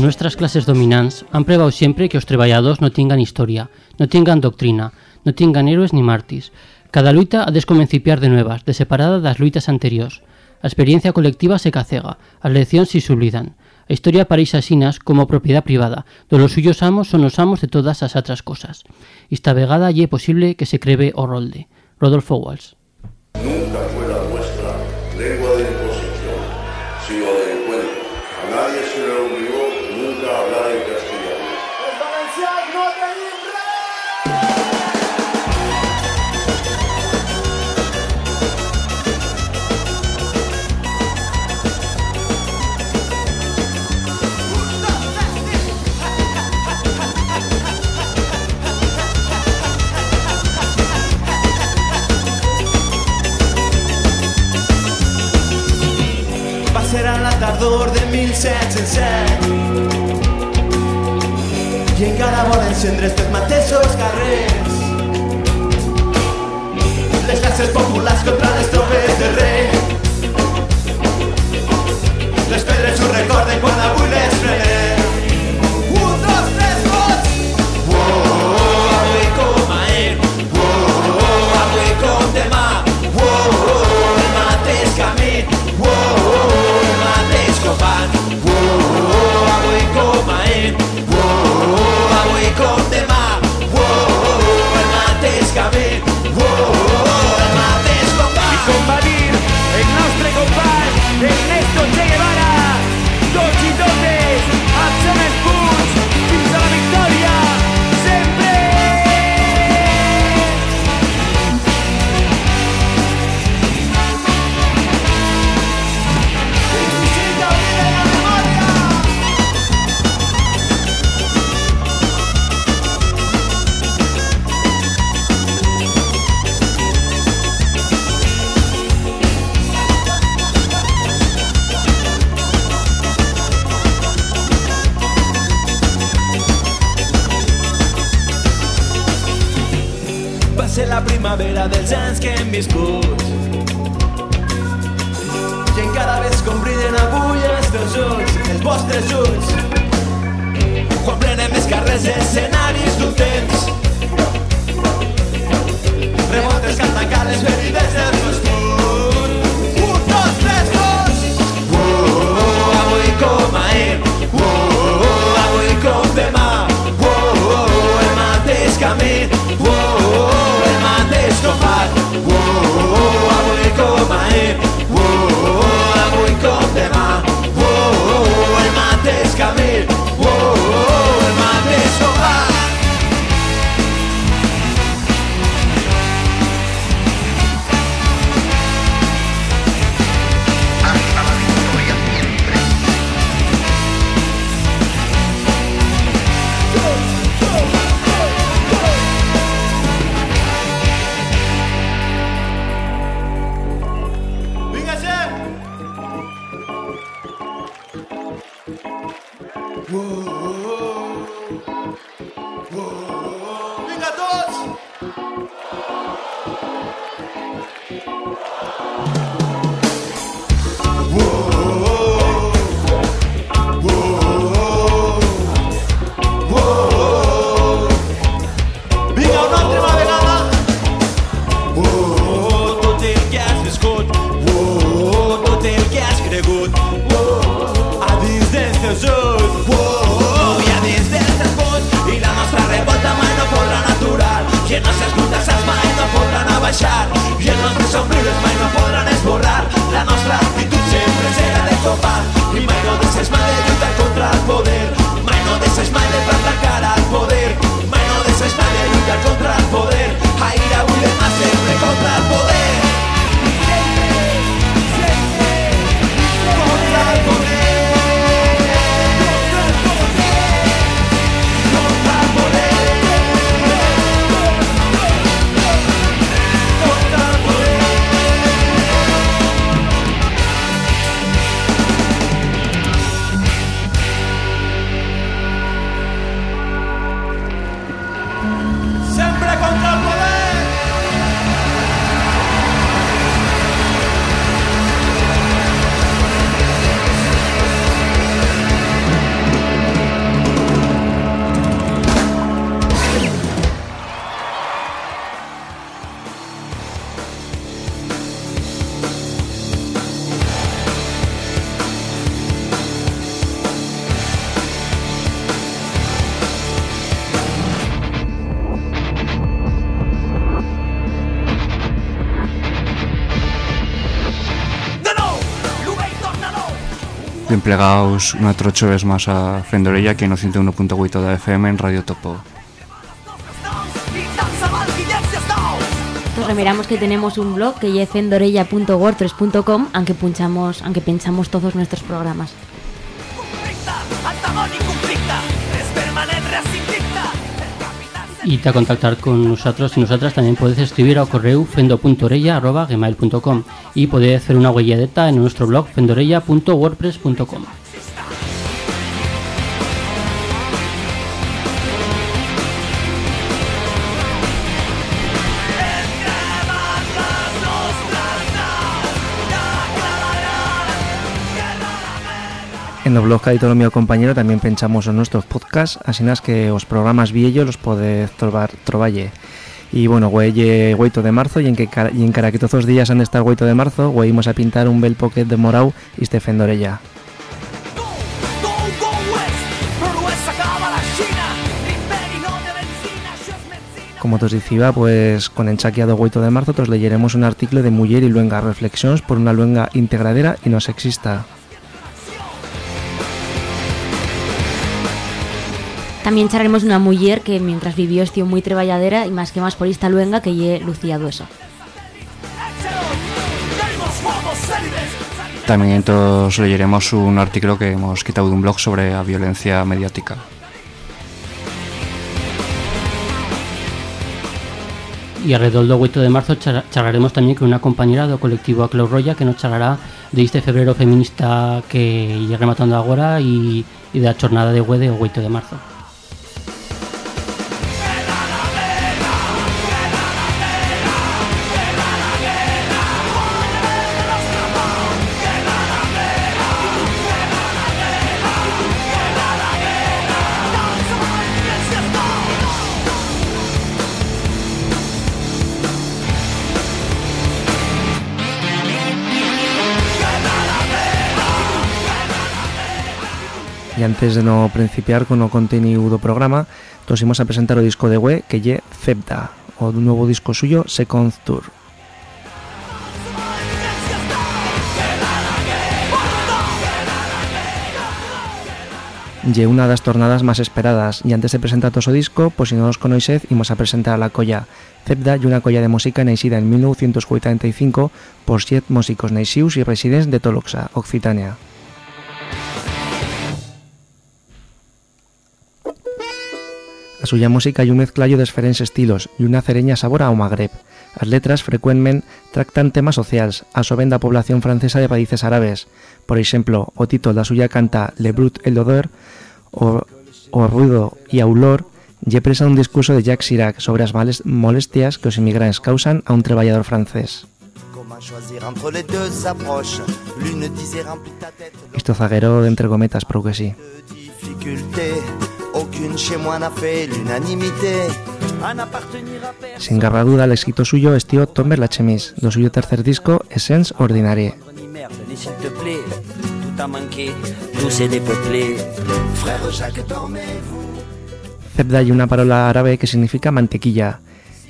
Nuestras clases dominants han pregao siempre que los traballados no tengan historia, no tengan doctrina, no tengan héroes ni mártires. Cada luita ha de descomencipiar de nuevas, de separada das luitas anteriores. La experiencia colectiva se cacega, as leccións si se sublidan. A historia parís asinas como propiedad privada, do los suyos amos son los amos de todas las otras cosas. Esta vegada lle es posible que se creve o rolde. Rodolfo Walsh. ardor de 1707 i encara volen encendre estes mateixos carrers les classes populars contra les tropes de rei les pedres ho recorden quan avui school. Ben plegaos unha trocho vez máis a Fendorella que no 101.8 da FM en Radio Topo. Remiramos que tenemos un blog que es fendorella.wordpress.com aunque punchamos, aunque pinchamos todos nuestros programas. Y te a contactar con nosotros y nosotras también puedes escribir a correo fendo.orella.gmail.com y podéis hacer una huelladeta en nuestro blog fendorella.wordpress.com. En el blog Cadito mío compañero también pensamos en nuestros podcasts, así que os programas viejos los podéis trobar trovalle. Y bueno, güey, 8 de marzo y en que y en cara que todos los días han de estar 8 de marzo, güey, a pintar un bel pocket de morau y este fendorella. Como te os decía, pues con enchaqueado 8 de marzo, os leyeremos un artículo de Mujer y Luenga Reflexiones por una luenga integradera y no sexista. También charlaremos una mujer que mientras vivió estuvo muy treballadera y más que más por esta luenga que ye Lucía Dueso. También entonces leeremos un artículo que hemos quitado de un blog sobre la violencia mediática. Y alrededor del 8 de marzo char- charlaremos también con una compañera del colectivo Aclau Roya que nos charlará de este febrero feminista que llega rematando ahora y, y de la jornada de Güede o 8 de marzo. Y antes de no principiar con o contenido do programa, nos imos a presentar o disco de Güe que lle Zebda, o nuevo disco suyo Second Tour. Lle una das tornadas más esperadas y antes de presentar su disco, pues si no os conoiséis, imos a presentar a la colla Zebda y una colla de música nacida en 1945 por siete músicos naisius y residentes de Toloxa, Occitania. A suya música hay un mezclallo de diferentes estilos y una cereña sabor ao Magreb. As letras frecuentemente tractan temas sociales, a so ben da población francesa de raíces árabes. Por exemplo, o título da suya canta Le Brut et l'Odeur, o, o ruido y aulor, lle presa un discurso de Jacques Chirac sobre as males molestias que os inmigrantes causan a un traballador francés. Isto zaguero de entre gometas, pero que sí. De difficulté Aucune chez moi n'a fait l'unanimité. À n'appartenir à personne. Sin garra duda, el éxito suyo es tío Tomer la Chemise, do suyo tercer disco, Essence Ordinarie. Zebda y una parola árabe que significa mantequilla,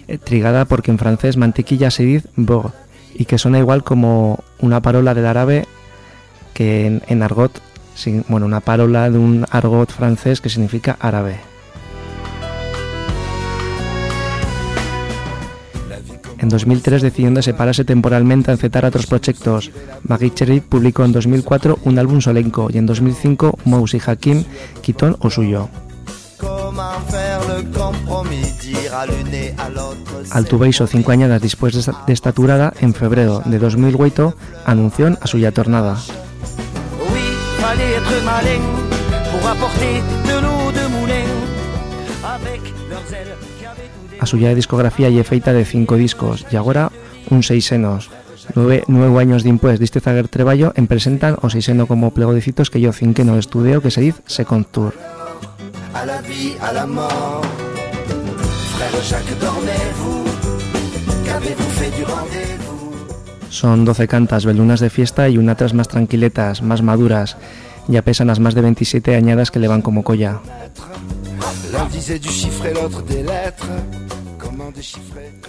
eh, trigada porque en francés mantequilla se dice beurre, y que suena igual como una parola del árabe que en, en argot, bueno, una parola de un argot francés que significa árabe. En 2003 decidiendo separarse temporalmente a encetar otros proyectos. Maggie Cherry publicó en 2004 un álbum solenco y en 2005 Mous y Hakim quitó o suyo. C'est Altubeiso, cinco años después de esta turada, en febrero de 2008, anunció a suya tornada. Oui, fallait être malin Pour apporter de l'eau de moulin Avec leurs ailes qui avaient tout A suya discografía y feita de cinco discos y ahora un seisenos. Nueve, nueve años después de este zaguer treballo, en presentan o seiseno como plegodicitos que yo cinque no estudio que se dice Second Tour. à la vie, à la mort. Frère Jacques, dormez-vous Qu'avez-vous fait du rendez-vous Son 12 cantas, velunas de fiesta y una tras más tranquiletas, más maduras. Ya pesan las más de 27 añadas que le van como colla.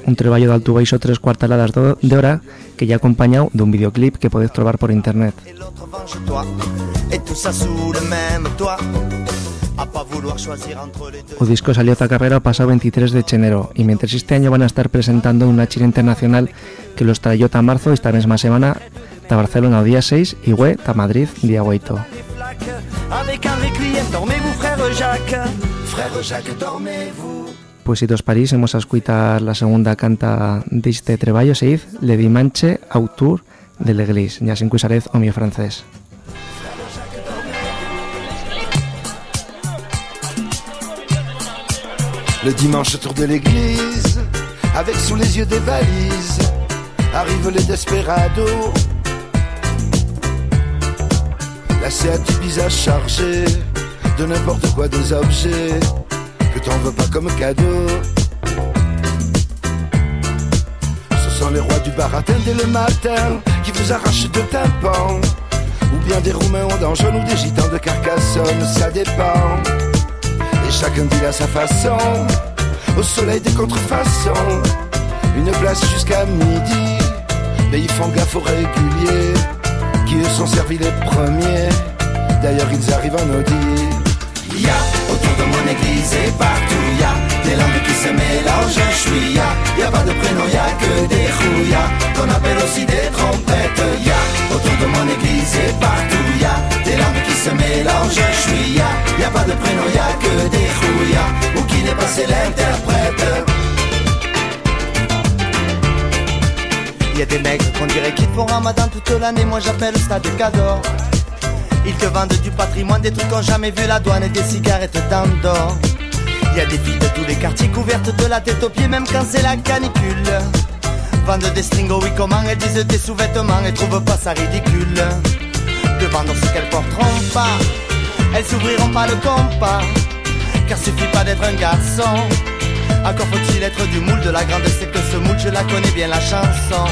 Un treballo d'alto baixo tres quartalades do- de hora que ya acompañado dun videoclip que podés trobar por internet. O disco salió a carrera o pasado 23 de enero y mientras este año van a estar presentando una gira internacional que los trayó a marzo esta misma semana ta Barcelona día 6 y güey ta Madrid día 8. Les flaques, Avec un requiem, dormez-vous, frère Jacques. Frère Jacques, dormez-vous. Pues si os parís, hemos a escuchar la segunda canta deste treballo, se diz Le Dimanche Autor de l'Eglise, ya sin cuisarez o mi francés. Le dimanche autour de l'église, avec sous les yeux des valises, arrivent les desperados. La Seat visage chargé de n'importe quoi des objets que t'en veux pas comme cadeau. Ce sont les rois du baratin dès le matin qui vous arrachent de tympan. Ou bien des Roumains en jaune ou des gitans de Carcassonne, ça dépend. Et chacun dit à sa façon, au soleil des contrefaçons, une place jusqu'à midi. Mais ils font gaffe aux réguliers, qui eux sont servis les premiers. D'ailleurs, ils arrivent en Audi. Y a autour de mon église et partout y a des langues qui se mélangent, je suis ya. Y a pas de prénom, y a que des rouillas qu'on appelle aussi des trompettes. Y a autour de mon église et partout y a des langues qui se mélangent, je suis ya. Y a pas de prénom, y a que des rouillas ou qui n'est pas c'est l'interprète. Y a des mecs qu'on dirait qu'ils font ramadan toute l'année, moi j'appelle ça des cadors. Ils te vendent du patrimoine, des trucs qu'on jamais vu la douane et des cigarettes d'Andorre. Y a des filles de tous les quartiers couvertes de la tête aux pieds, même quand c'est la canicule. Vendent des stringos, oui, comment elles disent des sous-vêtements et trouvent pas ça ridicule. De vendre ce qu'elles porteront pas, elles s'ouvriront pas le compas. Car suffit pas d'être un garçon. Encore faut-il être du moule de la grande secte, ce moule, je la connais bien la chanson.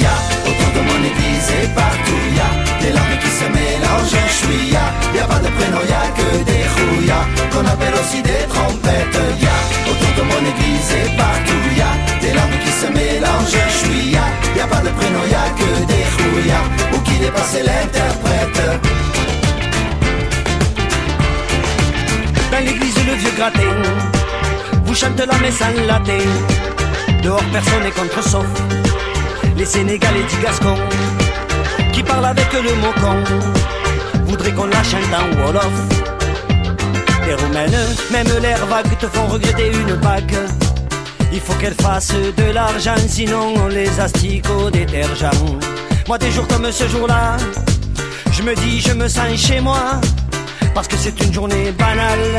Y a autour de mon église et partout y a des langues qui se mélangent, je suis ya. Y a pas de prénom, y a que des rouillas qu'on appelle aussi des trompettes. Y a autour de mon église et partout y a des langues qui se mélangent, je suis ya. Y a pas de prénom, y a que des rouillas ou qui dépasse l'interprète. Dans l'église, le vieux gratin vous chante la messe en latin. Dehors, personne n'est contre sauf les Sénégalais du Gascon qui parlent avec le mot con. Voudraient qu'on la chante en Wolof. Les Roumaines, même l'air vague, te font regretter une bague. Il faut qu'elles fassent de l'argent, sinon on les astique au détergent. Moi, des jours comme ce jour-là, je me dis, je me sens chez moi, parce que c'est une journée banale.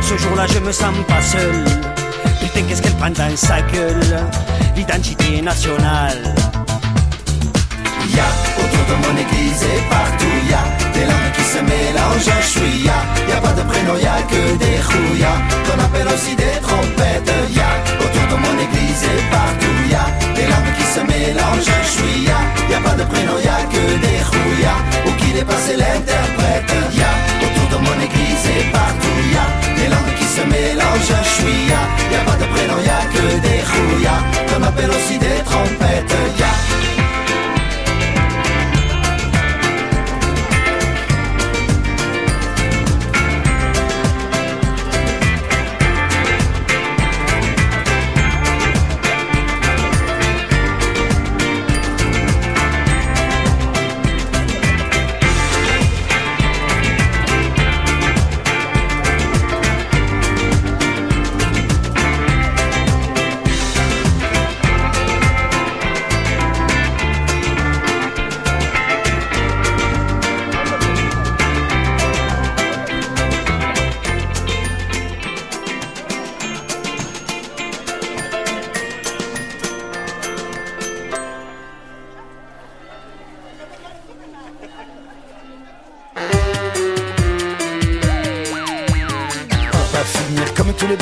Ce jour-là, je me sens pas seul. Putain, qu'est-ce qu'elle prend dans sa gueule, l'identité nationale. Y a autour de mon église et partout y a des langues qui se mélangent, je suis ya. Y a pas de prénom, y a que des rouillas qu'on appelle aussi des trompettes. Y a autour de mon église et partout y a des langues qui se mélangent, je suis ya. Y a pas de prénom, y a que des rouillas ou qui dépasse l'interprète. Y de mon église et partout y a des langues qui se mélangent, je suis ya. Y a pas de prénom, y a que des rouillas qu'on appelle aussi des trompettes. Y a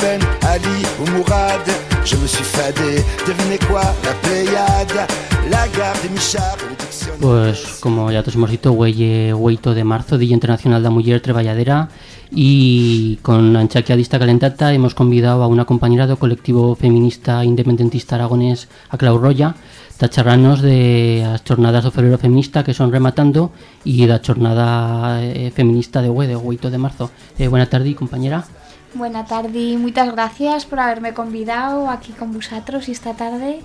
Ben, Ali ou Mourad. Je me suis fadé, devinez quoi La Pléiade, la gare. Pues como ya todos hemos dicho, güey, 8 de marzo, Día Internacional de la Mujer Treballadera y con Anchaquiadista Calentata hemos convidado a una compañera del colectivo feminista independentista aragonés, a Clau Roya, a charrarnos de las jornadas de febrero feminista que son rematando y la jornada eh, feminista de güey, de 8 de marzo. Eh, buena tarde, compañera. Buena tarde y muchas gracias por haberme convidado aquí con vosotros esta tarde.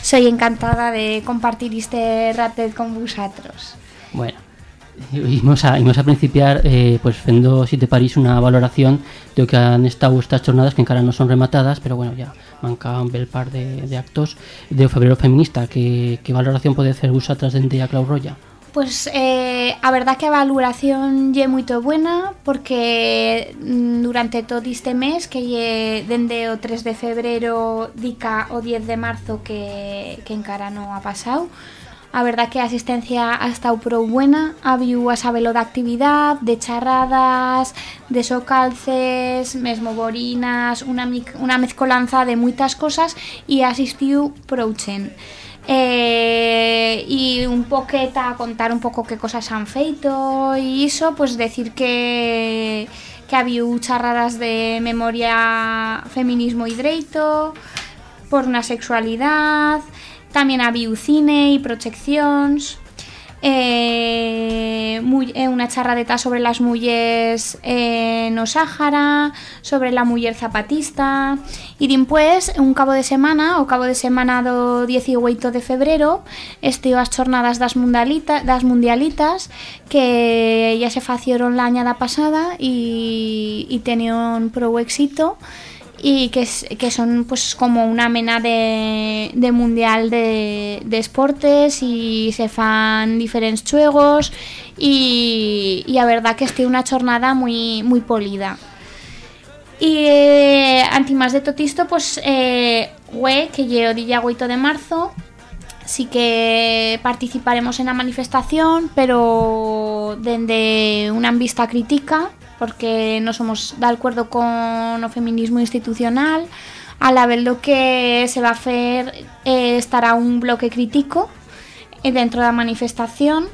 Soy encantada de compartir este ratet con vosotros. Bueno, Imos a, a principiar eh, pues fendo, si te parís, una valoración de lo que han estado estas jornadas que encara no son rematadas, pero bueno, ya manca un bel par de, actos de febrero feminista. Que, valoración pode hacer vosotras dende a Clau Roya? Pues, eh, a verdad que a valoración lle moito buena porque mm, durante todo este mes que lle dende o 3 de febreiro dica o 10 de marzo que, que encara non ha pasado A verdad que a asistencia ha estado pro buena Habiu a sabelo de actividade, de charradas, de socalces, mesmo borinas Unha, unha mezcolanza de moitas cosas e asistiu Prouchen Eh, e un poqueta contar un pouco que cosas han feito e iso, pues decir que que habiu charradas de memoria, feminismo e dereito, por unha sexualidade, Tamén había cine e proxeccións eh, muy, eh, unha charradeta sobre las mulleres eh, no Sáhara, sobre la muller zapatista. E dimpués, un cabo de semana, o cabo de semana do 18 de febrero esteo as jornadas das, das mundialitas que ya se facieron la añada pasada e, e tenían pro éxito y que, son pues como una mena de, mundial de, de esportes y se fan diferentes juegos y, y verdad que esté una jornada muy, muy polida. Y eh, antimás de todo esto, pues, eh, que llevo día 8 de marzo, sí que participaremos en la manifestación, pero desde una vista crítica, porque no somos de acuerdo con o feminismo institucional a la vez lo que se va a hacer eh, estará un bloque crítico eh, dentro de la manifestación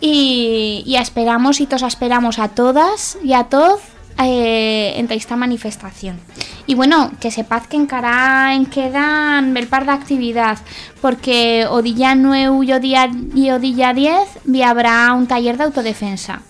y, esperamos y todos esperamos a todas y a todos eh, entre esta manifestación. Y bueno, que sepaz que encara en quedan bel par de actividad, porque o día 9 y o día, y o día 10 habrá un taller de autodefensa.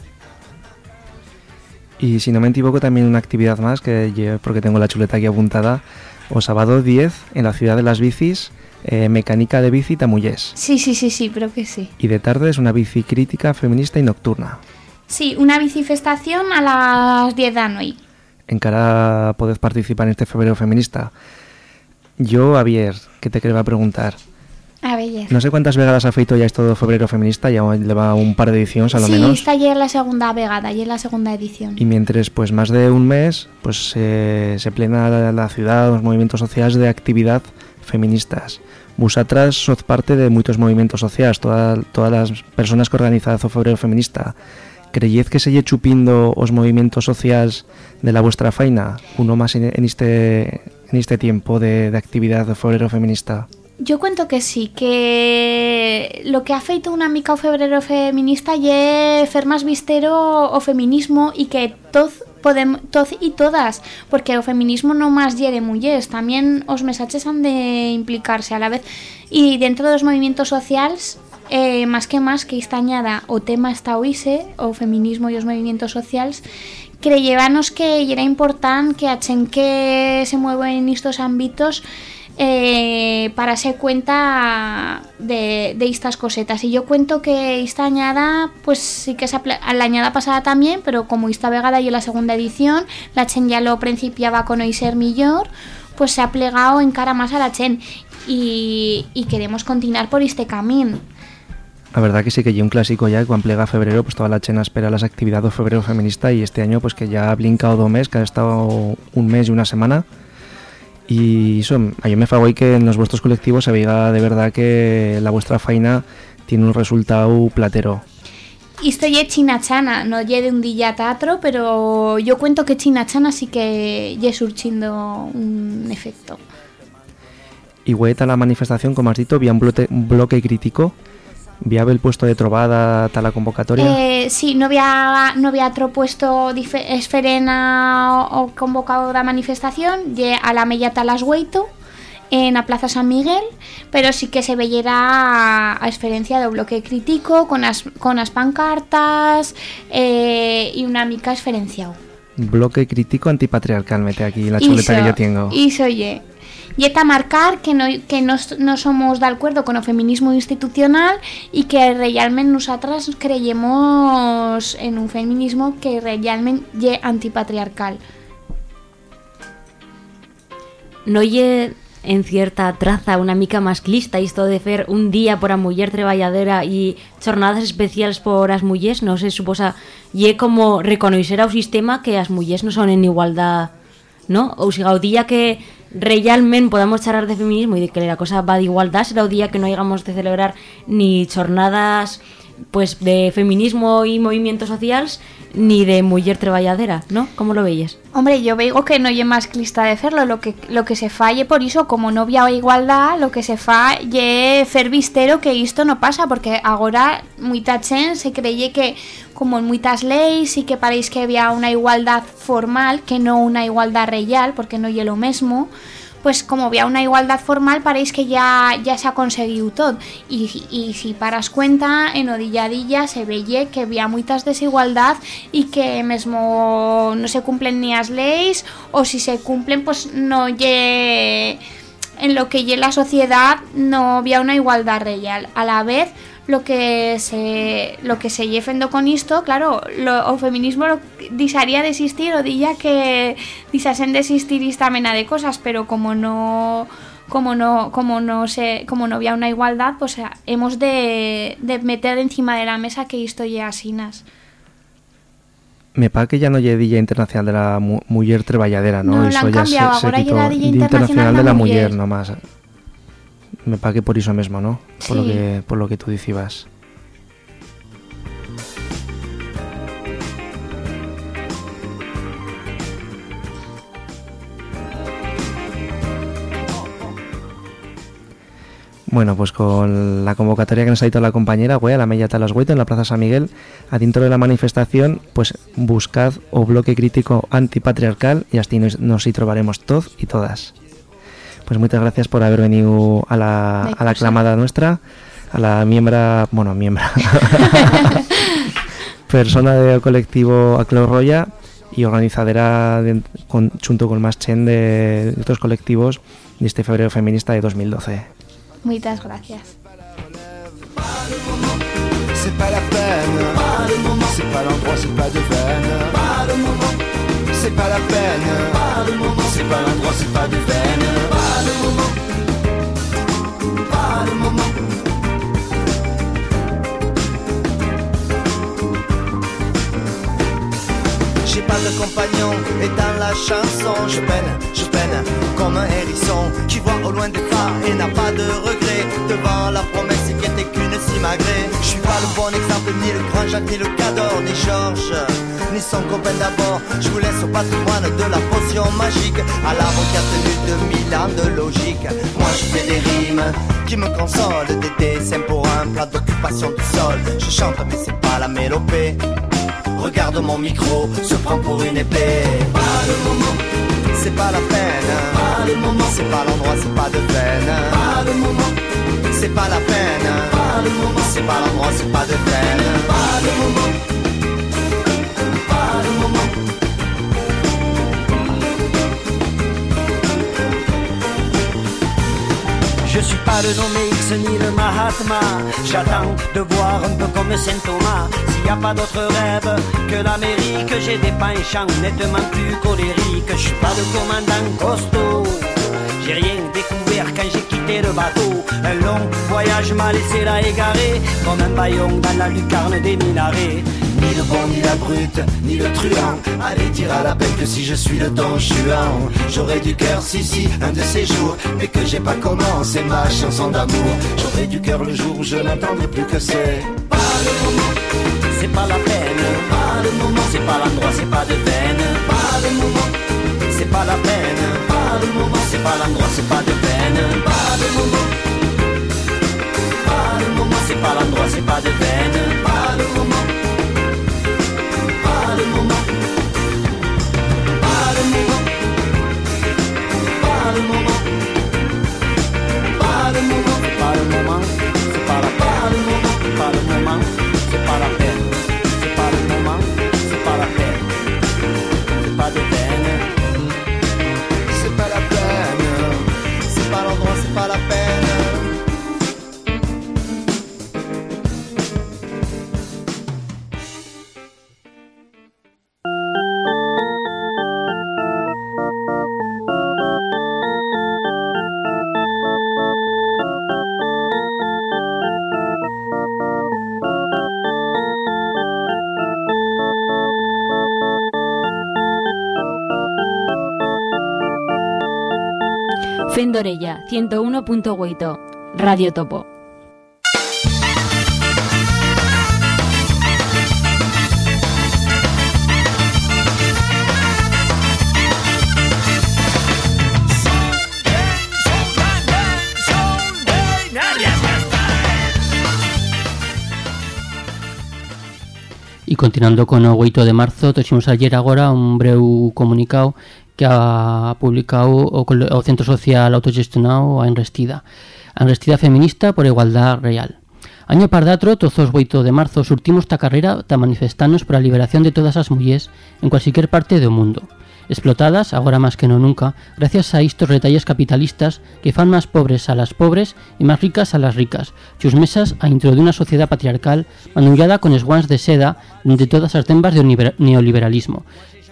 Y si no me equivoco, también una actividad más, que porque tengo la chuleta aquí apuntada, o sábado 10 en la ciudad de las bicis, eh, mecánica de bici tamullés. Sí, sí, sí, sí, creo que sí. Y de tarde es una bici crítica, feminista y nocturna. Sí, una bicifestación a las 10 de la noche. En cara podés participar en este febrero feminista. Yo, Javier, que te quería preguntar, A No sé cuántas vegadas ha feito ya esto de febrero feminista, ya lleva un par de ediciones a lo sí, menos. está ya en la segunda vegada, ya en la segunda edición. Y mientras pues más de un mes pues se, se plena la, la ciudad, los movimientos sociales de actividad feministas. Vosotras sos parte de muchos movimientos sociales, toda, todas las personas que organizan o febrero feminista. Creyed que se lle chupindo os movimientos sociales de la vuestra faina, uno más en, en este en este tiempo de, de actividad de febrero feminista? Yo cuento que sí, que lo que ha feito una mica o febrero feminista lle fer máis vistero o feminismo e que toz podem, toz e todas, porque o feminismo non máis lle de mulleres, tamén os mensaxes han de implicarse a la vez. E dentro dos movimientos sociais, eh, máis que máis que esta añada o tema está oise, o feminismo e os movimientos sociais, creyevanos que era importante que a que se mueven en estos ámbitos eh, para se cuenta de, estas cosetas. Y yo cuento que esta añada, pues sí que se a la añada pasada también, pero como esta vegada y en la segunda edición, la Chen ya lo principiaba con hoy ser millor, pues se ha plegado en cara más a la Chen y, queremos continuar por este camino. La verdad que sí que ya un clásico ya, cuando plega febrero, pues toda la chena espera las actividades de febrero feminista y este año pues que ya ha blincado dos meses, que ha estado un mes y una semana, y eso, a yo me fago que en los vuestros colectivos se vea de verdad que la vuestra faina tiene un resultado platero. Esto ya es chinachana, no ya de un día teatro, pero yo cuento que chinachana sí que ya surgiendo un efecto. Y a la manifestación, como has dicho, había un bloque crítico ¿Viable el puesto de trobada tal la convocatoria? Eh, sí, no había, no había otro puesto esferena o, o convocado da manifestación, lle a la mella talas hueito en a Plaza San Miguel, pero sí que se veyera a, experiencia do bloque crítico con as, con as pancartas eh, y una mica experienciado. Bloque crítico antipatriarcal, mete aquí la chuleta que yo tengo. Iso ye. Y está marcar que no, que no, no somos de acuerdo con el feminismo institucional y que realmente nosotras creyemos en un feminismo que realmente ye antipatriarcal. No lle en cierta traza una mica masclista isto de fer un día por a muller treballadera e jornadas especiales por as mullers, no se suposa lle como reconocer ao sistema que as mullers non son en igualdad, no? Ou siga, o día que realmente podamos charlar de feminismo e de que la cosa va de igualdad será o día que non hagamos de celebrar ni jornadas pues de feminismo y movimientos sociales ni de muller treballadera, ¿no? ¿Cómo lo veis? Hombre, yo veo que no lle masclista de hacerlo, lo que, lo que se falle por iso, como no había igualdad, lo que se fa lle fer vistero que isto no pasa, porque agora muita se creye que como en muitas leis y que paréis que había una igualdad formal, que no una igualdad real, porque no lle lo mesmo, pues como había una igualdad formal paréis que ya, se ha conseguido todo. Y, y si paras cuenta en Odilladilla se veye que había muchas desigualdad y que mesmo no se cumplen ni las leyes o si se cumplen pues no lle en lo que lle la sociedad no había una igualdad real. A la vez lo que se lo que se lle fendo con isto, claro, lo, o feminismo lo, disaría de existir o dilla que disasen de existir esta mena de cosas, pero como no como no como no se como no había una igualdad, pues hemos de, de meter encima de la mesa que isto lle asinas. Me pa que ya no lle Día Internacional de la mu Muller Treballadera, ¿no? No, la han cambiado, ahora lle Día Internacional de la. Muller, nomás. Me pa que por eso mismo, ¿no? Por, lo que, por lo que tú decías. Bueno, pues con la convocatoria que nos ha dicho la compañera, güey, a la Mella Talas Güeito en la Plaza San Miguel, adentro de la manifestación, pues buscad o bloque crítico antipatriarcal y así nos, nos y trobaremos todos y todas. Pues muchas gracias por haber venido a la, a la cosa. clamada nuestra, a la miembra, bueno, miembra, persona del colectivo Acleo Roya y organizadora de- con, junto con más chen de, de otros colectivos de este febrero feminista de 2012. Muchas gracias. C'est pas la peine. C'est pas l'endroit, c'est pas de veine. C'est pas la peine. C'est pas l'endroit, c'est pas de veine. J'ai pas de compagnon et dans la chanson je peine, je peine comme un hérisson qui voit au loin des phares et n'a pas de regret devant la promesse qui était qu'une simagrée. Je suis pas le bon exemple ni le grand Jacques ni le Cador ni Georges ni son copain d'abord. Je vous laisse potion magique à l'arbre qui a tenu 2000 ans de logique. Moi je fais des rimes qui me consolent, des dessins pour un plat d'occupation du sol. Je chante mais c'est pas la mélopée. Regarde mon micro, se prend pour une épée. Pas le moment, c'est pas la peine. Pas le moment, c'est pas l'endroit, c'est pas de peine. Pas le moment, c'est pas la peine. Pas le moment, c'est pas l'endroit, c'est pas de peine. Pas le moment, pas le moment. Je suis pas le nommé X ni le Mahatma. J'attends de voir un peu comme Saint Thomas. S'il n'y a pas d'autre rêve que l'Amérique, j'ai des penchants nettement plus colériques. Je suis pas le commandant costaud. J'ai rien découvert quand j'ai quitté le bateau. Un long voyage m'a laissé là égaré, comme un baillon dans la lucarne des minarets. Bon, ni la brute, ni le truand. Allez, dire à la peine que si je suis le don juan, j'aurai du cœur, si, si, un de ces jours. Mais que j'ai pas commencé ma chanson d'amour. J'aurai du cœur le jour où je n'entendrai plus que c'est. Pas le moment, c'est pas la peine. Pas le moment, c'est pas l'endroit, c'est pas de peine. Pas le moment, c'est pas la peine. Pas le moment, c'est pas l'endroit, c'est pas de peine. Pas le moment, pas le moment, c'est pas pas l'endroit, c'est pas de peine. Pas le moment. Le moment. Fendorella 101.8 Radio Topo. E continuando con o 8 de marzo, trouxemos ayer agora un breu comunicado que ha publicado o, o Centro Social Autogestionado a Enrestida. A Enrestida Feminista por Igualdad Real. Año pardatro, todos os 8 de marzo, surtimos esta carrera ta manifestarnos por a liberación de todas as mullés en cualquier parte do mundo. Explotadas, agora máis que nunca, gracias a estos retalles capitalistas que fan máis pobres a las pobres e máis ricas a las ricas, xus mesas a intro de unha sociedade patriarcal manullada con esguans de seda de todas as tembas do neoliberalismo,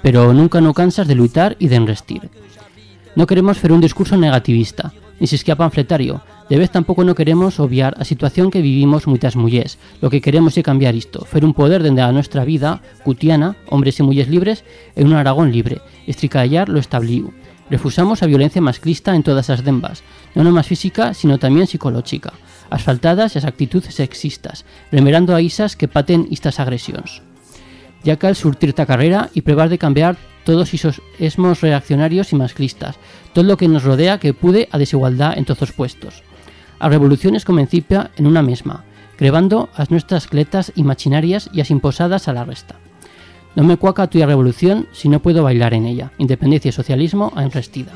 pero nunca no cansas de luitar e de enrestir. No queremos fer un discurso negativista, ni siquiera panfletario. De vez tampouco no queremos obviar a situación que vivimos moitas mullés. Lo que queremos é cambiar isto, fer un poder dende a nuestra vida cutiana, hombres e mulles libres, e un Aragón libre, estricallar lo establiu. Refusamos a violencia masclista en todas as dembas, non máis física, sino tamén psicolóxica, as faltadas e as actitudes sexistas, remerando a isas que paten estas agresións ya que al surtir esta carrera y probar de cambiar todos esos esmos reaccionarios y masclistas, todo lo que nos rodea que pude a desigualdad en todos puestos. A revolución es comencipia en una misma, crevando as nuestras cletas y machinarias y as imposadas a la resta. No me cuaca tuya revolución si no puedo bailar en ella, independencia y socialismo a enrestida.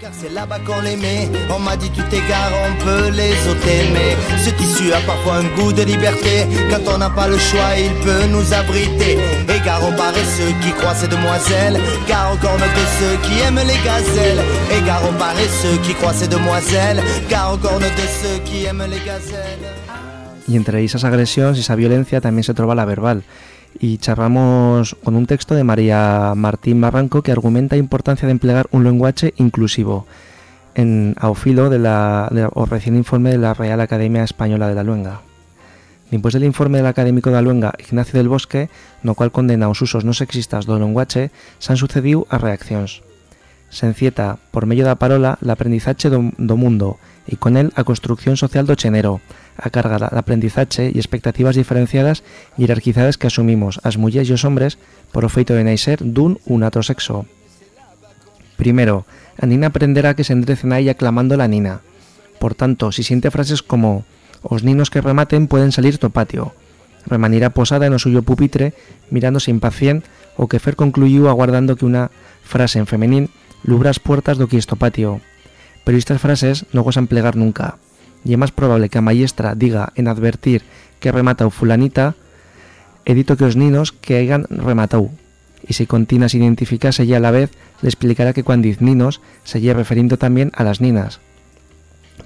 Car c'est là-bas qu'on les met. On m'a dit tu t'égares, on peut les ôter. Mais ce tissu a parfois un goût de liberté. Quand on n'a pas le choix, il peut nous abriter. Égarons paresseux qui croient ces demoiselles. Car encore de ceux qui aiment les gazelles. Égarons paresseux qui croient ces demoiselles. Car encore de ceux qui aiment les gazelles. Y entre esas agresiones y esa violencia también se trova la verbal. Y charramos con un texto de María Martín Barranco que argumenta a importancia de emplear un lenguaje inclusivo en ao filo de la, de, o recién informe de la Real Academia Española de la Luenga. Después del informe del académico da Luenga Ignacio del Bosque, no cual condena os usos no sexistas do lenguaje, se han sucedido as reaccións. Se encieta, por medio da parola, l'aprendizaxe do, do mundo e con el a construcción social do chenero, a carga da aprendizaxe e expectativas diferenciadas e jerarquizadas que asumimos as mulleres e os hombres por o feito de naixer dun un outro sexo. Primero, a aprenderá que se endrecen a ella clamando la nina. Por tanto, si siente frases como os ninos que rematen pueden salir to patio, remanirá posada no suyo pupitre mirándose impacient o que Fer concluyó aguardando que una frase en femenín lubra as puertas do quisto patio. Pero estas frases no gozan plegar nunca, é máis probable que a maestra diga en advertir que remata o fulanita, he dito que os ninos que hayan rematau. Y si continua sin identificarse ya a la vez, le explicará que cuando diz ninos se lle referindo también a las ninas.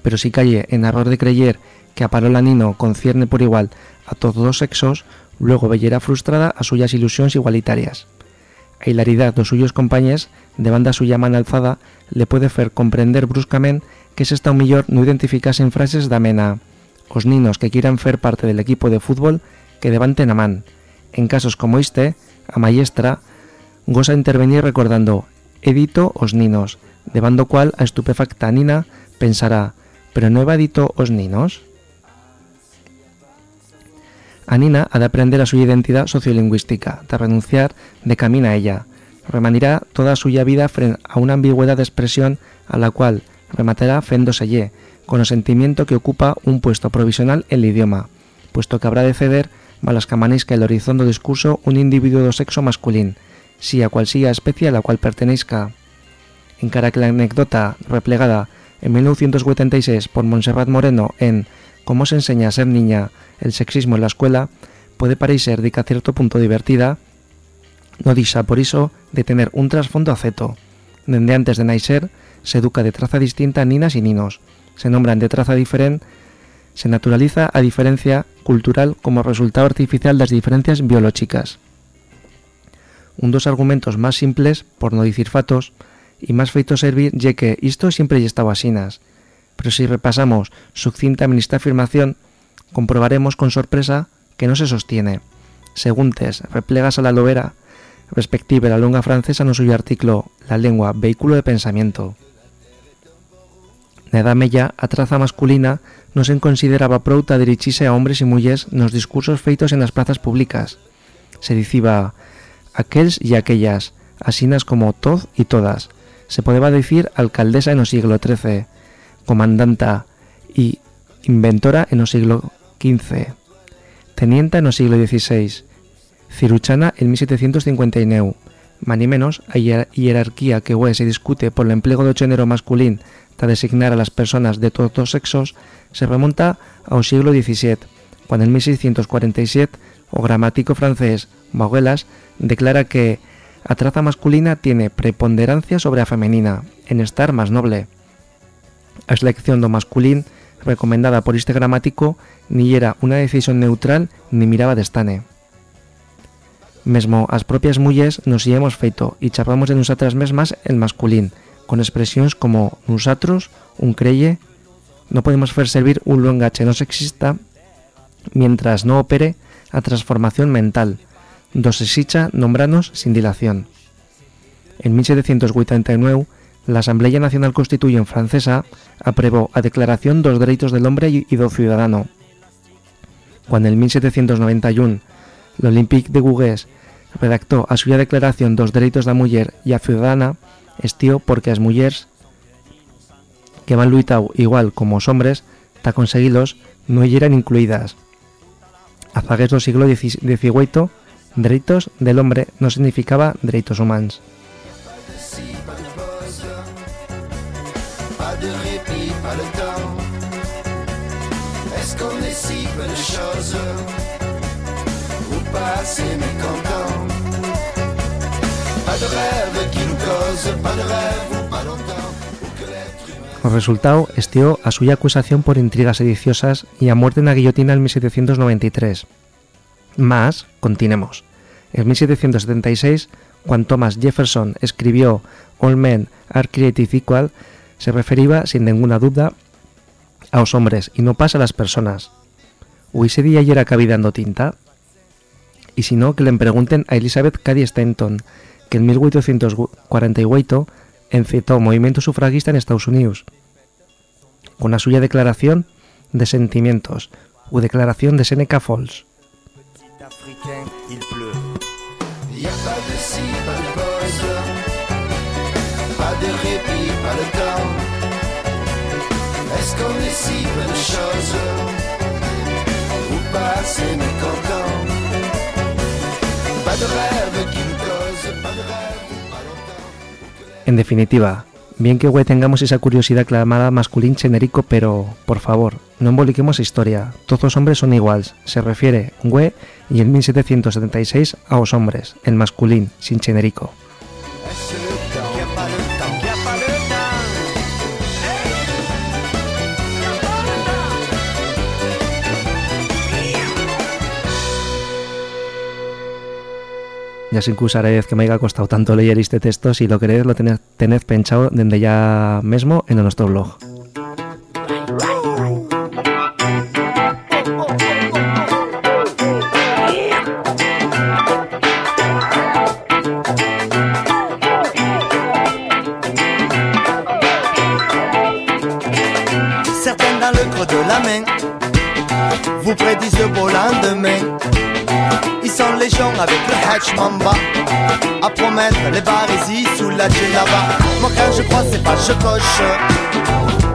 Pero si calle en error de creyer que a parola nino concierne por igual a todos os sexos, luego vellerá frustrada as suyas ilusións igualitarias. A hilaridad dos suyos compañes, de banda suya man alzada, le puede fer comprender bruscamente que es esta un millor no identificase en frases da mena os ninos que quieran fer parte del equipo de fútbol que levanten a man. En casos como este, a maestra goza intervenir recordando he dito os ninos, de bando cual a estupefacta nina pensará pero no he dito os ninos? A ha de aprender a su identidad sociolingüística, de renunciar de camino a ella. Remanirá toda suya vida frente a una ambigüedad de expresión a la cual rematará féndoselle, con el sentimiento que ocupa un puesto provisional en el idioma, puesto que habrá de ceder malas camanisca el horizonte discurso un individuo do sexo masculín, si a cual siga especie a la cual pertenezca. Encara que la anécdota replegada en 1986 por Montserrat Moreno en Cómo se enseña a ser niña el sexismo en la escuela puede parecer de que a cierto punto divertida, no dixa por iso de tener un trasfondo aceto. Dende antes de naixer, se educa de traza distinta a ninas y ninos, se nombran de traza diferente, se naturaliza a diferencia cultural como resultado artificial das diferencias biológicas. Un dos argumentos máis simples, por no dicir fatos, e máis feitos servir ye que isto sempre lle estaba asinas, pero si repasamos sucintamente esta afirmación, comprobaremos con sorpresa que no se sostiene. Según Tes, replegas a la lobera, respective la lengua francesa no suyo artículo La lengua, vehículo de pensamiento. Na edad media, a traza masculina non se consideraba prouta dirixirse a hombres e mulleres nos discursos feitos en as plazas públicas. Se diciba aquels e aquellas, asinas como toz e todas. Se podeba dicir alcaldesa no siglo XIII, comandanta y inventora en el siglo XV, tenienta en el siglo XVI, ciruchana en 1759, mani menos a hierarquía que hoy se discute por el empleo de género masculín para designar a las personas de todos los sexos se remonta al siglo XVII, cuando en 1647 o gramático francés Maugelas declara que a traza masculina tiene preponderancia sobre la femenina, en estar más noble. A selección do masculín recomendada por este gramático ni era unha decisión neutral ni miraba destane. Mesmo as propias mulles nos hemos feito e chapamos de nosotras mesmas el masculín, con expresións como nusatros, un creye, no podemos fer servir un longache no sexista mientras no opere a transformación mental, do sexicha nombranos sin dilación. En 1789 la Asamblea Nacional Constituyente francesa aprobó a Declaración dos Derechos del Hombre y do Ciudadano. Cuando en 1791 l'Olympique de Gouges redactó a suya Declaración dos Derechos da Muller y a Ciudadana, estió porque as mulleres que van luitado igual como os hombres, ta conseguilos, no eran incluidas. A zagues do siglo XVIII, derechos del hombre no significaba derechos humanos. Ou pas assez mécontent Pas de rêve qui nous cause, pas de rêve ou pas longtemps. ou que l'être humain- O resultado estió a suya acusación por intrigas sediciosas y a muerte en la guillotina en 1793. Más, continuemos. En 1776, cuando Thomas Jefferson escribió All Men are created equal, se refería sin ninguna duda a los hombres y no pasa a las personas. ¿O ese día ya era cabida dando tinta? Y si no, que le pregunten a Elizabeth Cady Stanton, que en 1848 encetó movimiento sufragista en Estados Unidos, con la suya declaración de sentimientos o declaración de Seneca Falls. Est-ce qu'on est si ou pas En definitiva, bien que güey tengamos esa curiosidad clamada masculín genérico, pero, por favor, no emboliquemos historia. Todos los hombres son iguales. Se refiere, güey, y en 1776 a los hombres, en masculín, sin genérico. Ya sin acusaré que me haya costado tanto leer este texto, si lo queréis lo tened, tened pensado desde ya mismo en nuestro blog. Hatch mamba à promettre les barésies sous la là-bas. Moi quand je crois c'est pas je coche.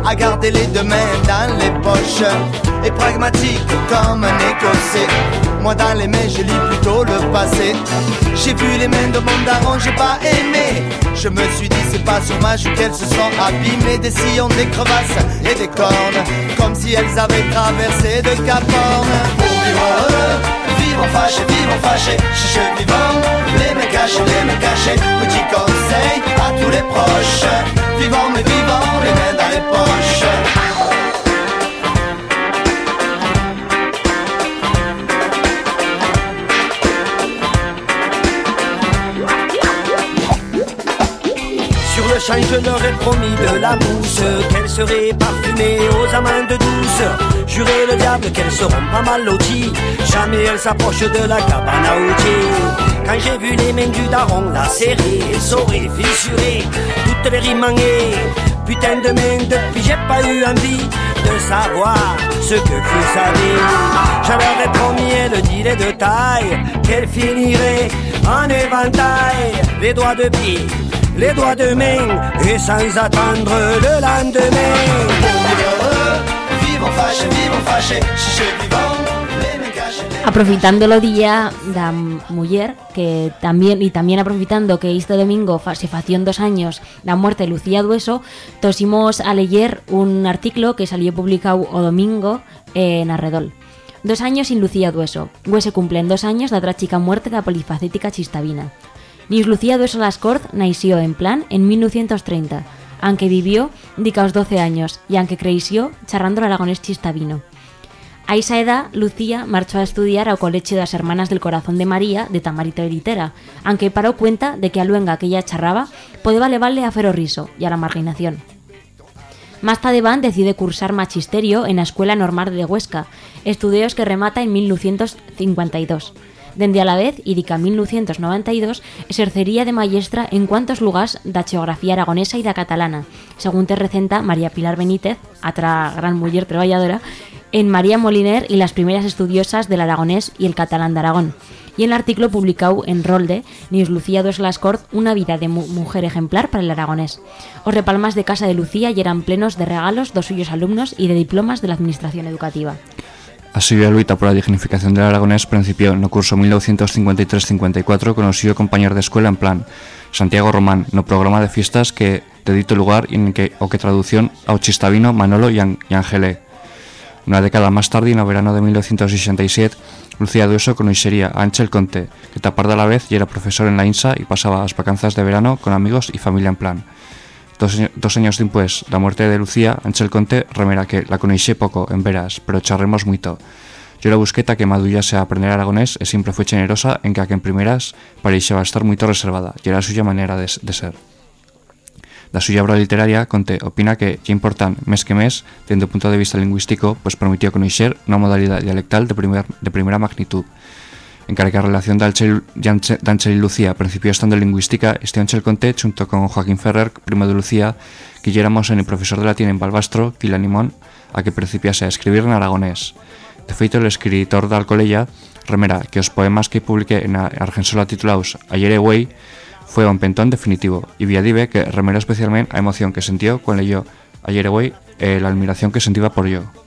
à garder les deux mains dans les poches et pragmatique comme un écossais. Moi dans les mains, je lis plutôt le passé. J'ai vu les mains de mon daron, j'ai pas aimé. Je me suis dit, c'est pas joue qu'elles se sont abîmées. Des sillons, des crevasses et des cornes. Comme si elles avaient traversé de Cap Vivre fâché, vivre fâché. Chiche vivant, les mains cachées, les mains cachées. Petit conseil à tous les proches. Vivant mais vivant, les mains dans les poches. Le je leur ai promis de la mousse, qu'elle serait parfumée aux amandes douces. Juré le diable qu'elles seront pas mal loties, jamais elles s'approchent de la cabane à. Quand j'ai vu les mains du daron lacérées, essorées, fissurées, toutes les rimes putain de main, depuis j'ai pas eu envie de savoir ce que fut sa vie. Je leur ai promis, dit les de taille, qu'elle finirait en éventail, les doigts de pied les doigts de main et sans attendre le lendemain. Aprofitando o día da muller que también y también aprofitando que este domingo se facían dos años da muerte de Lucía Dueso, tosimos a leer un artículo que salió publicado o domingo en Arredol. Dos años sin Lucía Dueso. Hue se cumplen dos años da trágica muerte da polifacética chistavina. Nis Lucía Dueso Lascort nació en plan en 1930, aunque vivió dicaos 12 años y aunque creció charrando el aragonés chistavino. A esa edad, Lucía marchó a estudiar ao Colegio das Hermanas del Corazón de María de Tamarito de Litera, aunque paró cuenta de que a luenga que ella charraba podía levarle a Ferroriso y a la marginación. Más tarde Van decide cursar magisterio en la Escuela Normal de Huesca, estudios que remata en 1952. Dende a la vez, y dica 1992, exercería de maestra en cuantos lugares da geografía aragonesa y da catalana, según te recenta María Pilar Benítez, otra gran mujer trabajadora, en María Moliner y las primeras estudiosas del aragonés y el catalán de Aragón. Y el artículo publicado en Rolde, Nius Lucía dos Lascort, una vida de mu- mujer ejemplar para el aragonés. Os repalmas de casa de Lucía y eran plenos de regalos dos suyos alumnos y de diplomas de la administración educativa. Así a luita por la dignificación del aragonés principió no curso 1953-54 con o suyo compañero de escuela en plan Santiago Román no programa de fiestas que de dito lugar en que o que traducción ao chistavino Manolo y, An- y. Una década más tarde, en el verano de 1967, Lucía Dueso conocería a Ángel Conte, que taparda a la vez y era profesor en la INSA y pasaba las vacanzas de verano con amigos y familia en plan. Dos, año- dos años después la muerte de Lucía, Ángel Conte remera que la conocí poco en veras, pero charremos mucho. Yo la busqueta que madullase a aprender aragonés e siempre fue generosa en que a que en primeras parecía estar muy reservada y era la suya manera de, ser. Da suya obra literaria, Conte opina que é important, mes que mes, desde o punto de vista lingüístico, pues permitió conocer una modalidad dialectal de, primer, de primera magnitud. Encara que a relación de Anchel y Lucía principió estando lingüística, este Anchel Conte, junto con Joaquín Ferrer, primo de Lucía, que éramos en el profesor de latín en Balbastro, que la animón a que principiase a escribir en aragonés. De feito, el escritor de Alcolella remera que os poemas que publiqué en Argensola titulados Ayer e Güey fue un pentón definitivo y Viadive que remeró especialmente a emoción que sintió cuando leyó Ayer e Güey e la admiración que sentía por yo.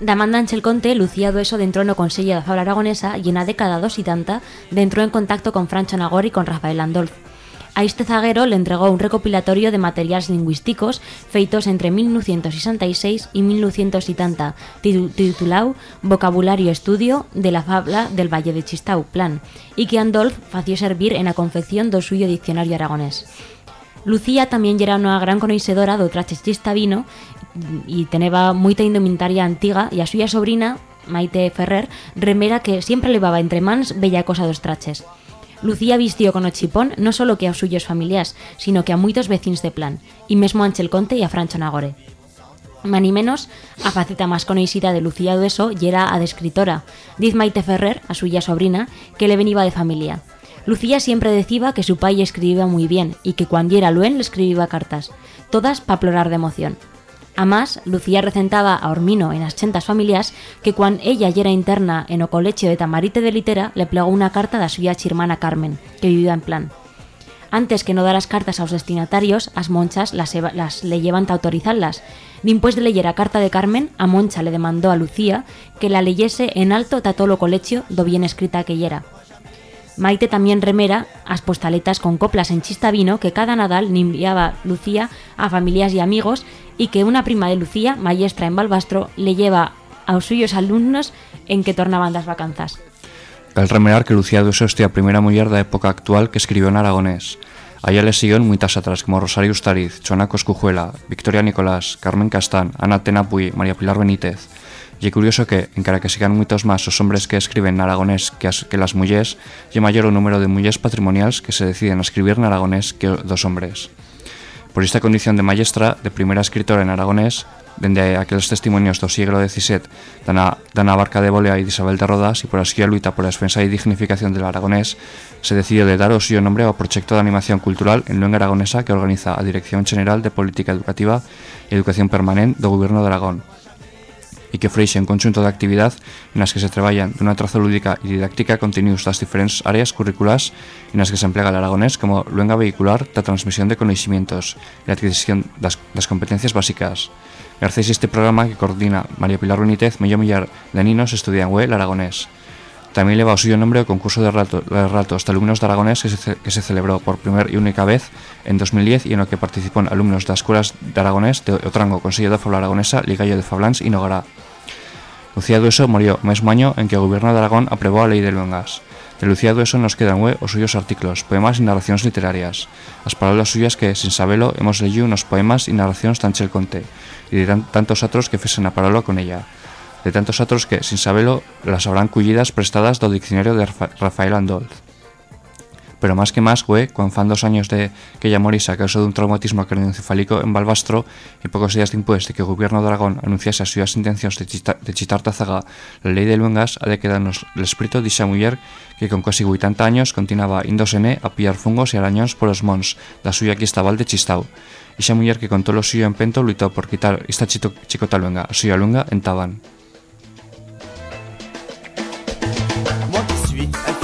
Damanda Ángel Conte, Lucía Dueso dentro no Consello da Fabla Aragonesa y en la década dos y tanta entró en contacto con Francho Nagor y con Rafael Andolf. A este zaguero le entregó un recopilatorio de materiales lingüísticos feitos entre 1966 y 1970, titu- titulado Vocabulario Estudio de la Fabla del Valle de Chistau, plan, y que Andolf fació servir en la confección do suyo diccionario aragonés. Lucía también era una gran conocedora do traches chistavino y tenía moita indumentaria antiga y a suya sobrina, Maite Ferrer, remera que siempre levaba entre mans bella cosa dos traches. Lucía vistió con o chipón no solo que aos suyos familiares, sino que a muitos vecinos de plan, y mesmo a Ángel Conte y a Francho Nagore. Mani menos, a faceta máis conhecida de Lucía Dueso y era a de escritora. Diz Maite Ferrer, a suya sobrina, que le veniva de familia. Lucía siempre decía que su pai escribía muy bien y que cuando era luen le escribía cartas, todas para plorar de emoción. Además, Lucía recentaba a Ormino en las chentas familias que cuando ella ya era interna en o colegio de Tamarite de Litera le plegó una carta da suya chirmana Carmen, que vivía en plan. Antes que no dar as cartas aos destinatarios, as monchas las, las le llevan a autorizarlas. Dimpués de leyer a carta de Carmen, a Moncha le demandó a Lucía que la leyese en alto ta todo o colegio do bien escrita que yera. Maite también remera as postaletas con coplas en chistavino que cada Nadal enviaba Lucía a familias y amigos y que una prima de Lucía, maestra en Balbastro, le lleva aos suyos alumnos en que tornaban das vacanzas. Cal remerar que Lucía Dueso este a primeira muller da época actual que escribió en aragonés. A ella le siguieron muitas otras como Rosario Ustariz, Chona Coscujuela, Victoria Nicolás, Carmen Castán, Ana Tenapuy, María Pilar Benítez. Y é curioso que, encara que sigan moitos máis os hombres que escriben en aragonés que, as, que las mullers, lle maior o número de mullers patrimonials que se deciden a escribir en aragonés que dos hombres. Por esta condición de maestra, de primera escritora en aragonés, dende aqueles testimonios do siglo XVII da na, da de Bolea e de Isabel de Rodas e por a súa luita por a defensa e dignificación del aragonés, se decidiu de dar o nombre ao proxecto de animación cultural en lengua aragonesa que organiza a Dirección General de Política Educativa e Educación Permanente do Goberno de Aragón e que ofreixe un conxunto de actividad nas que se traballan dunha traza lúdica e didáctica contenidos das diferentes áreas curriculares e nas que se emplega el aragonés como luenga vehicular da transmisión de conocimientos e adquisición das, das competencias básicas. A este programa que coordina María Pilar Benítez, mellor millar de ninos estudian el aragonés. Tamén leva o suyo nombre o concurso de relato- de relatos de alumnos de aragonés que se, ce- que se celebrou por primer e única vez en 2010 e en o que participó alumnos das escuelas de aragonés de Otrango, Consello da Fabla Aragonesa, Ligallo de Fablans e Nogará. Lucía Dueso murió o mesmo año en que o Gobierno de Aragón aprobou a Lei de Luengas. De Lucía Dueso nos quedan hue os suyos artículos, poemas e narracións literarias. As palabras suyas que, sin sabelo, hemos leído unos poemas e narracións tan chel conté, e de tan, tantos otros que fesen a parola con ella. De tantos otros que, sin sabelo, las habrán cullidas prestadas do diccionario de Rafa- Rafael Andolt. Pero más que más, güey, cuando fan dos años de que ella morisa a causa de un traumatismo craneoencefálico en Balbastro y pocos días después de que el gobierno de Aragón anunciase as súas intencións de, chita, de chitar tazaga la lei de Luengas, ha de quedarnos el espíritu dixa muller que con casi 80 años continuaba índosene a pillar fungos e arañóns polos mons da suya val de Chistau. Ixa muller que con todo o suyo empento luitou por quitar esta chito, chicota luenga, a suya luenga en Taban.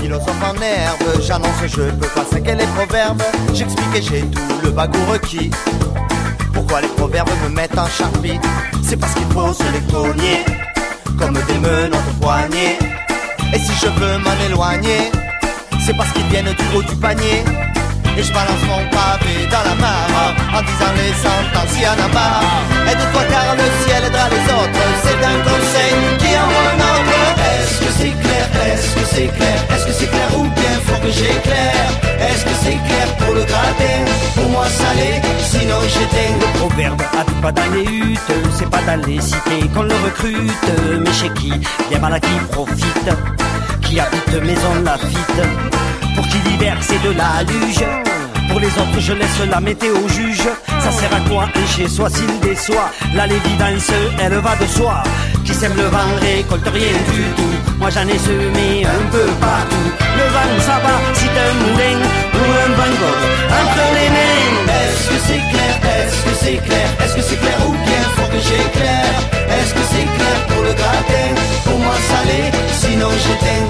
Philosophe en herbe, j'annonce je peux passer quel est proverbe. J'explique et j'ai tout le bagot requis. Pourquoi les proverbes me mettent en charpie? C'est parce qu'il faut se les cogner, comme des menottes au poignet. Et si je veux m'en éloigner, c'est parce qu'ils viennent du haut du panier. Et je balance mon pavé dans la mare En disant les sentences, y en a marre Aide-toi car le ciel aidera les autres C'est un conseil qui en un autre c'est clair? Est-ce que c'est clair? Est-ce que c'est clair ou bien faut que j'éclaire? Est-ce que c'est clair pour le gratin? Pour moi salé, sinon j'éteins Le proverbe habite pas dans les c'est pas dans les cités qu'on le recrute, mais chez qui? Bien mal à qui profite, qui habite maison Lafitte, pour qui l'hiver c'est de la luge. Pour les autres, je laisse la météo juge. Ça sert à quoi? Un chez soi s'il déçoit Là, l'évidence, elle va de soi. Qui sème le vent récolte rien du tout. Moi, j'en ai semé un peu partout. Le vent, ça va si un moulin ou un Van Gogh entre les mains. Est-ce que c'est clair? Est-ce que c'est clair? Est-ce que c'est clair ou bien faut que j'éclaire? Est-ce que c'est clair pour le gratin? Pour moi salé, sinon j'éteins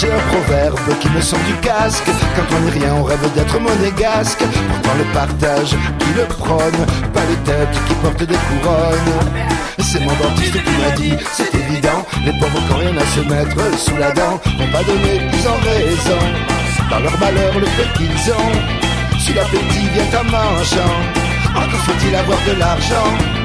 J'ai un proverbe qui me sort du casque. Quand on n'est rien on rêve d'être monégasque. Pourtant le partage qui le prône Pas les têtes qui portent des couronnes. C'est mon dentiste qui m'a dit C'est évident. Les pauvres qui rien à se mettre sous la dent Vont pas donner ils ont raison. Dans leur malheur le peu qu'ils ont. Si l'appétit vient en mangeant Encore faut-il avoir de l'argent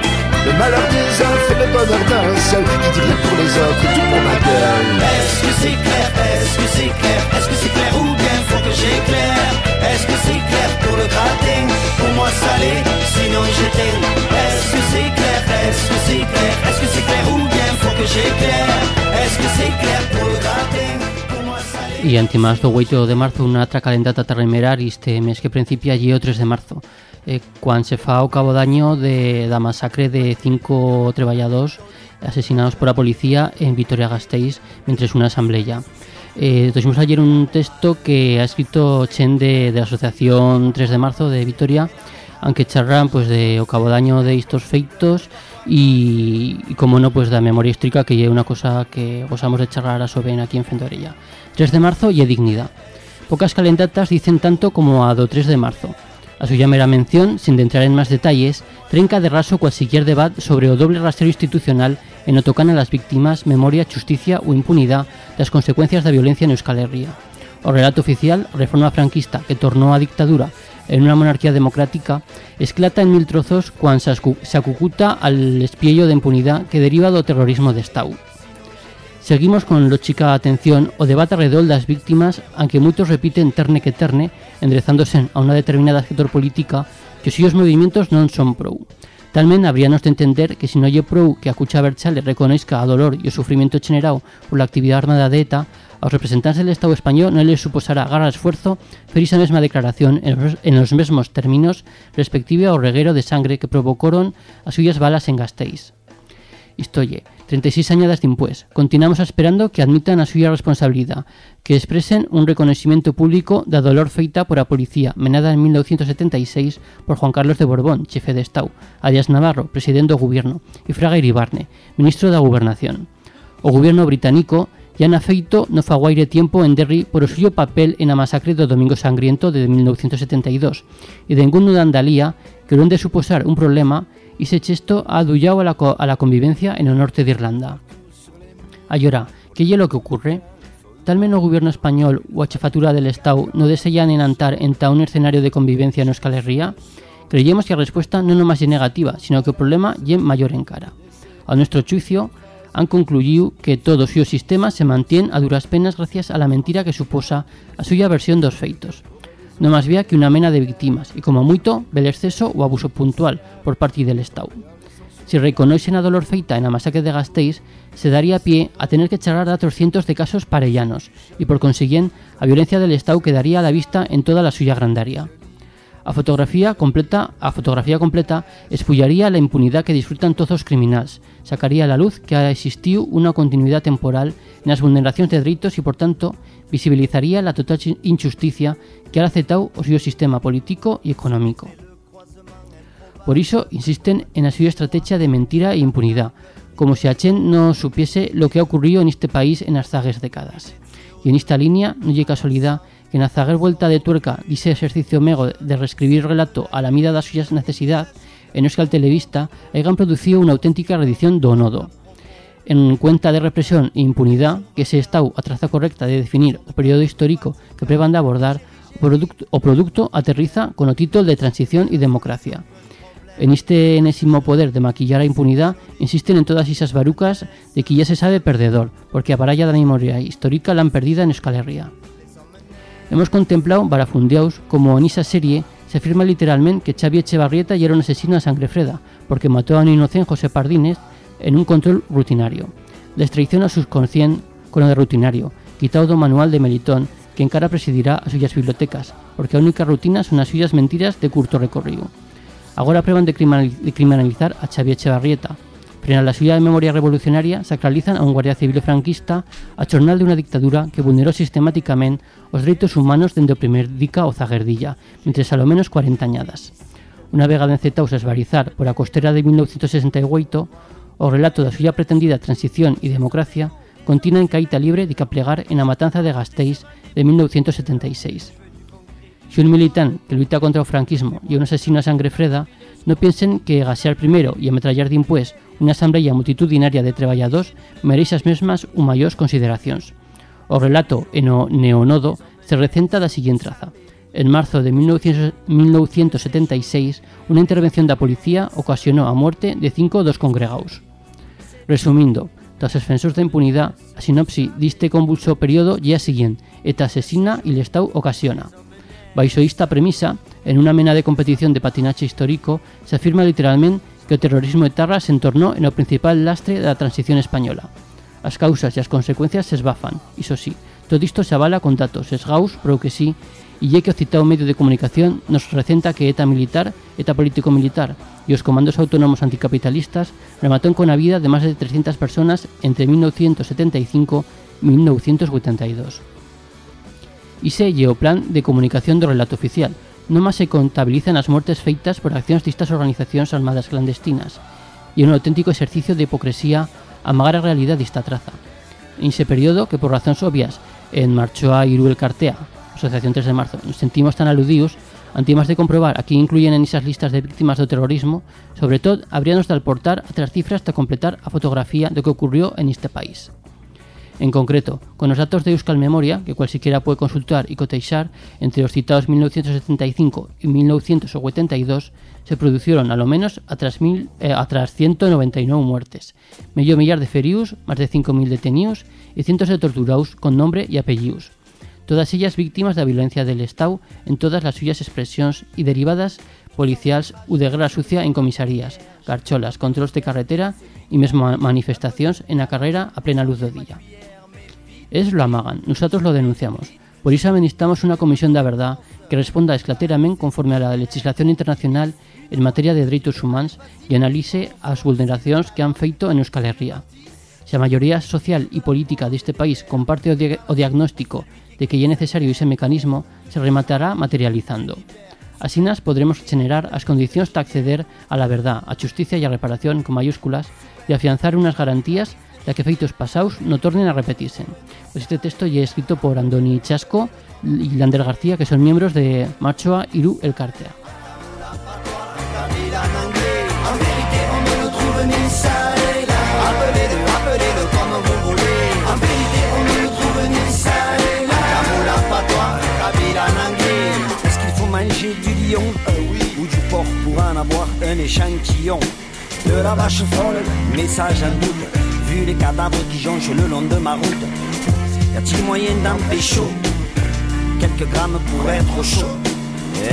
le malheur des uns fait le bonheur d'un seul. Qui dit rien pour les autres, tout pour ma gueule. Est-ce que c'est clair Est-ce que c'est clair Est-ce que c'est clair ou bien faut que j'éclaire Est-ce que c'est clair pour le gratin Pour moi salé, sinon j'éteins. Est-ce que c'est clair Est-ce que c'est clair Est-ce que c'est clair ou bien faut que j'éclaire Est-ce que c'est clair pour le gratin E antimás do 8 de marzo unha atra calendata a remerar este mes que principia lle o 3 de marzo eh, quan se fa o cabo daño de, da masacre de cinco traballadores asesinados por a policía en Vitoria-Gasteiz mentres unha asamblea. Eh, tuvimos ayer un texto que ha escrito Chen de, de la Asociación 3 de Marzo de Vitoria, aunque charran pues, de o cabo daño de estos feitos y, y como no, pues da memoria histórica que é una cosa que gozamos de charlar a Soben aquí en Fendorella. 3 de marzo y dignidad. Pocas calendatas dicen tanto como a do 3 de marzo. A suya mera mención, sin de entrar en más detalles, trenca de raso cualquier debate sobre o doble rastreo institucional en o tocan a las víctimas, memoria, justicia o impunidad das consecuencias da violencia en Euskal Herria. O relato oficial, reforma franquista que tornó a dictadura en una monarquía democrática, esclata en mil trozos cuando se acucuta al espiello de impunidad que deriva do terrorismo de Estado. Seguimos con lo chica atención o debate alrededor das víctimas, aunque muchos repiten terne que terne, enderezándose a una determinada sector política, que os suyos movimientos non son pro. Talmen habríanos de entender que si no lle pro que a Cucha Berchale reconozca a dolor e o sufrimiento generado por la actividad armada de ETA, aos representantes del Estado español non les suposará garra esfuerzo fer esa mesma declaración en los, en los mesmos términos respective ao reguero de sangre que provocaron as suyas balas en Gasteiz. Istoye, 36 añadas de impues. Continuamos esperando que admitan a suya responsabilidad, que expresen un reconocimiento público da dolor feita por a policía, menada en 1976 por Juan Carlos de Borbón, chefe de Estado, Arias Navarro, presidente do gobierno, e Fraga Iribarne, ministro da Gobernación. O gobierno británico ya na feito no faguaire tiempo en Derry por suyo papel en a masacre do Domingo Sangriento de 1972 e de ningún de Andalía que de suposar un problema y se chesto ha adullado a la, a la convivencia en el norte de Irlanda. Allora, ¿qué es lo que ocurre? Tal menos o gobierno español o a chefatura del Estado no desean enantar en ta un escenario de convivencia en Euskal Herria? Creyemos que a respuesta non nomás é negativa, sino que o problema é mayor en cara. A nuestro juicio, han concluido que todo o seu sistema se mantén a duras penas gracias a la mentira que suposa a suya versión dos feitos. No máis vía que unha mena de víctimas e como moito vel exceso ou abuso puntual por parte del Estado. Si reconoixen a dolor feita en a masacre de Gasteiz, se daría pie a tener que charlar datos cientos de casos parellanos e por consiguiente a violencia del Estado quedaría a la vista en toda la suya grandaria. A fotografía completa, a fotografía completa espullaría la impunidad que disfrutan todos os criminales, sacaría a la luz que ha existido una continuidad temporal en las vulneraciones de derechos y por tanto visibilizaría la total injusticia que ha aceptado o seu sistema político y económico. Por iso insisten en a súa estrategia de mentira e impunidad, como se a Chen no supiese lo que ha ocurrido en este país en as zagues décadas. Y en esta línea non lle casualidad que na vuelta de tuerca dise exercicio mego de reescribir relato a la mida das suyas necesidad, en Euskal Televista hayan producido unha auténtica reedición do nodo. En cuenta de represión e impunidad, que se está a traza correcta de definir o período histórico que prevan de abordar, o producto, aterriza con o título de Transición y Democracia. En este enésimo poder de maquillar a impunidad insisten en todas esas barucas de que ya se sabe perdedor, porque a baralla da memoria histórica la han perdida en Euskal Herria. Hemos contemplado barafundeaus como en esa serie se afirma literalmente que Xavi Echevarrieta ya era un asesino a sangre freda, porque mató a un inocente José Pardines en un control rutinario. Les traiciona subconsciente con lo de rutinario, quitado do manual de Melitón, que encara presidirá a suyas bibliotecas, porque a única rutina son as suyas mentiras de curto recorrido. Agora prueban de, criminal- de criminalizar a Xavi Echevarrieta, pero en la suya de memoria revolucionaria sacralizan a un guardia civil franquista a chornal de una dictadura que vulneró sistemáticamente os dereitos humanos dende o primer dica o zaguerdilla, mientras a lo menos 40 añadas. Una vega de encetaos a esvarizar por a costera de 1968, o relato da suya pretendida transición e democracia continua en caída libre de que plegar en a matanza de Gasteiz de 1976. Si un militante que lucha contra o franquismo y un asesino a sangre freda, no piensen que gasear primero y ametrallar de impues unha asamblea multitudinaria de treballadors mereix as mesmas ou maiores consideracións. O relato en o neonodo se recenta da siguiente traza. En marzo de 1900 1976, unha intervención da policía ocasionou a muerte de cinco dos congregados. Resumindo, tras defensores da impunidade, a sinopsi diste convulso período e a siguiente, ETA asesina e el Estado ocasiona. Baixo esta premisa, en unha mena de competición de patinache histórico, se afirma literalmente que o terrorismo etarra se entornou en o principal lastre da transición española. As causas e as consecuencias se esbafan, iso sí, todo isto se avala con datos esgaus, pero que sí, e é que o citado medio de comunicación nos recenta que ETA militar, ETA político-militar e os comandos autónomos anticapitalistas rematou con a vida de máis de 300 personas entre 1975 e 1982. Ise lle o plan de comunicación do relato oficial. Non máis se contabilizan as mortes feitas por accións distas organizacións armadas clandestinas. y un auténtico ejercicio de hipocresía amagar a realidad esta traza. En ese periodo, que por razones obvias en Marchoa Iruel Cartea, Asociación 3 de Marzo, nos sentimos tan aludidos, antimás de comprobar a quién incluyen en esas listas de víctimas del terrorismo, sobre todo habríamos de aportar otras cifras hasta completar a fotografía de lo que ocurrió en este país. En concreto, con los datos de Euskal Memoria, que cualquiera puede consultar y cotizar, entre los citados 1975 y 1982 se produjeron a lo menos a tras, mil, eh, a tras 199 muertes, medio millar de ferius, más de 5.000 detenidos y cientos de torturados con nombre y apellidos. Todas ellas víctimas de la violencia del Estado en todas las suyas expresiones y derivadas policiales u de guerra sucia en comisarías, garcholas, controles de carretera y mismo manifestaciones en la carrera a plena luz del día. Es lo amagan, nosotros lo denunciamos. Por eso necesitamos una comisión de verdad que responda esclateramente conforme a la legislación internacional en materia de derechos humanos y analice las vulneraciones que han feito en Euskal Herria. Si la mayoría social y política de este país comparte o, di diagnóstico de que es necesario ese mecanismo, se rematará materializando. Así nos podremos generar las condiciones de acceder a la verdad, a justicia y a reparación con mayúsculas y afianzar unas garantías de que feitos pasados no tornen a repetirse. Este texto ya escrito por Andoni Chasco y Lander García, que son miembros de Machoa Iru El Cartea. Lion ou du porc pour en avoir un échantillon. De la vache folle, message en double. Vu les cadavres qui jonchent le long de ma route, y a-t-il moyen d'en pécho? Quelques grammes pour être chaud.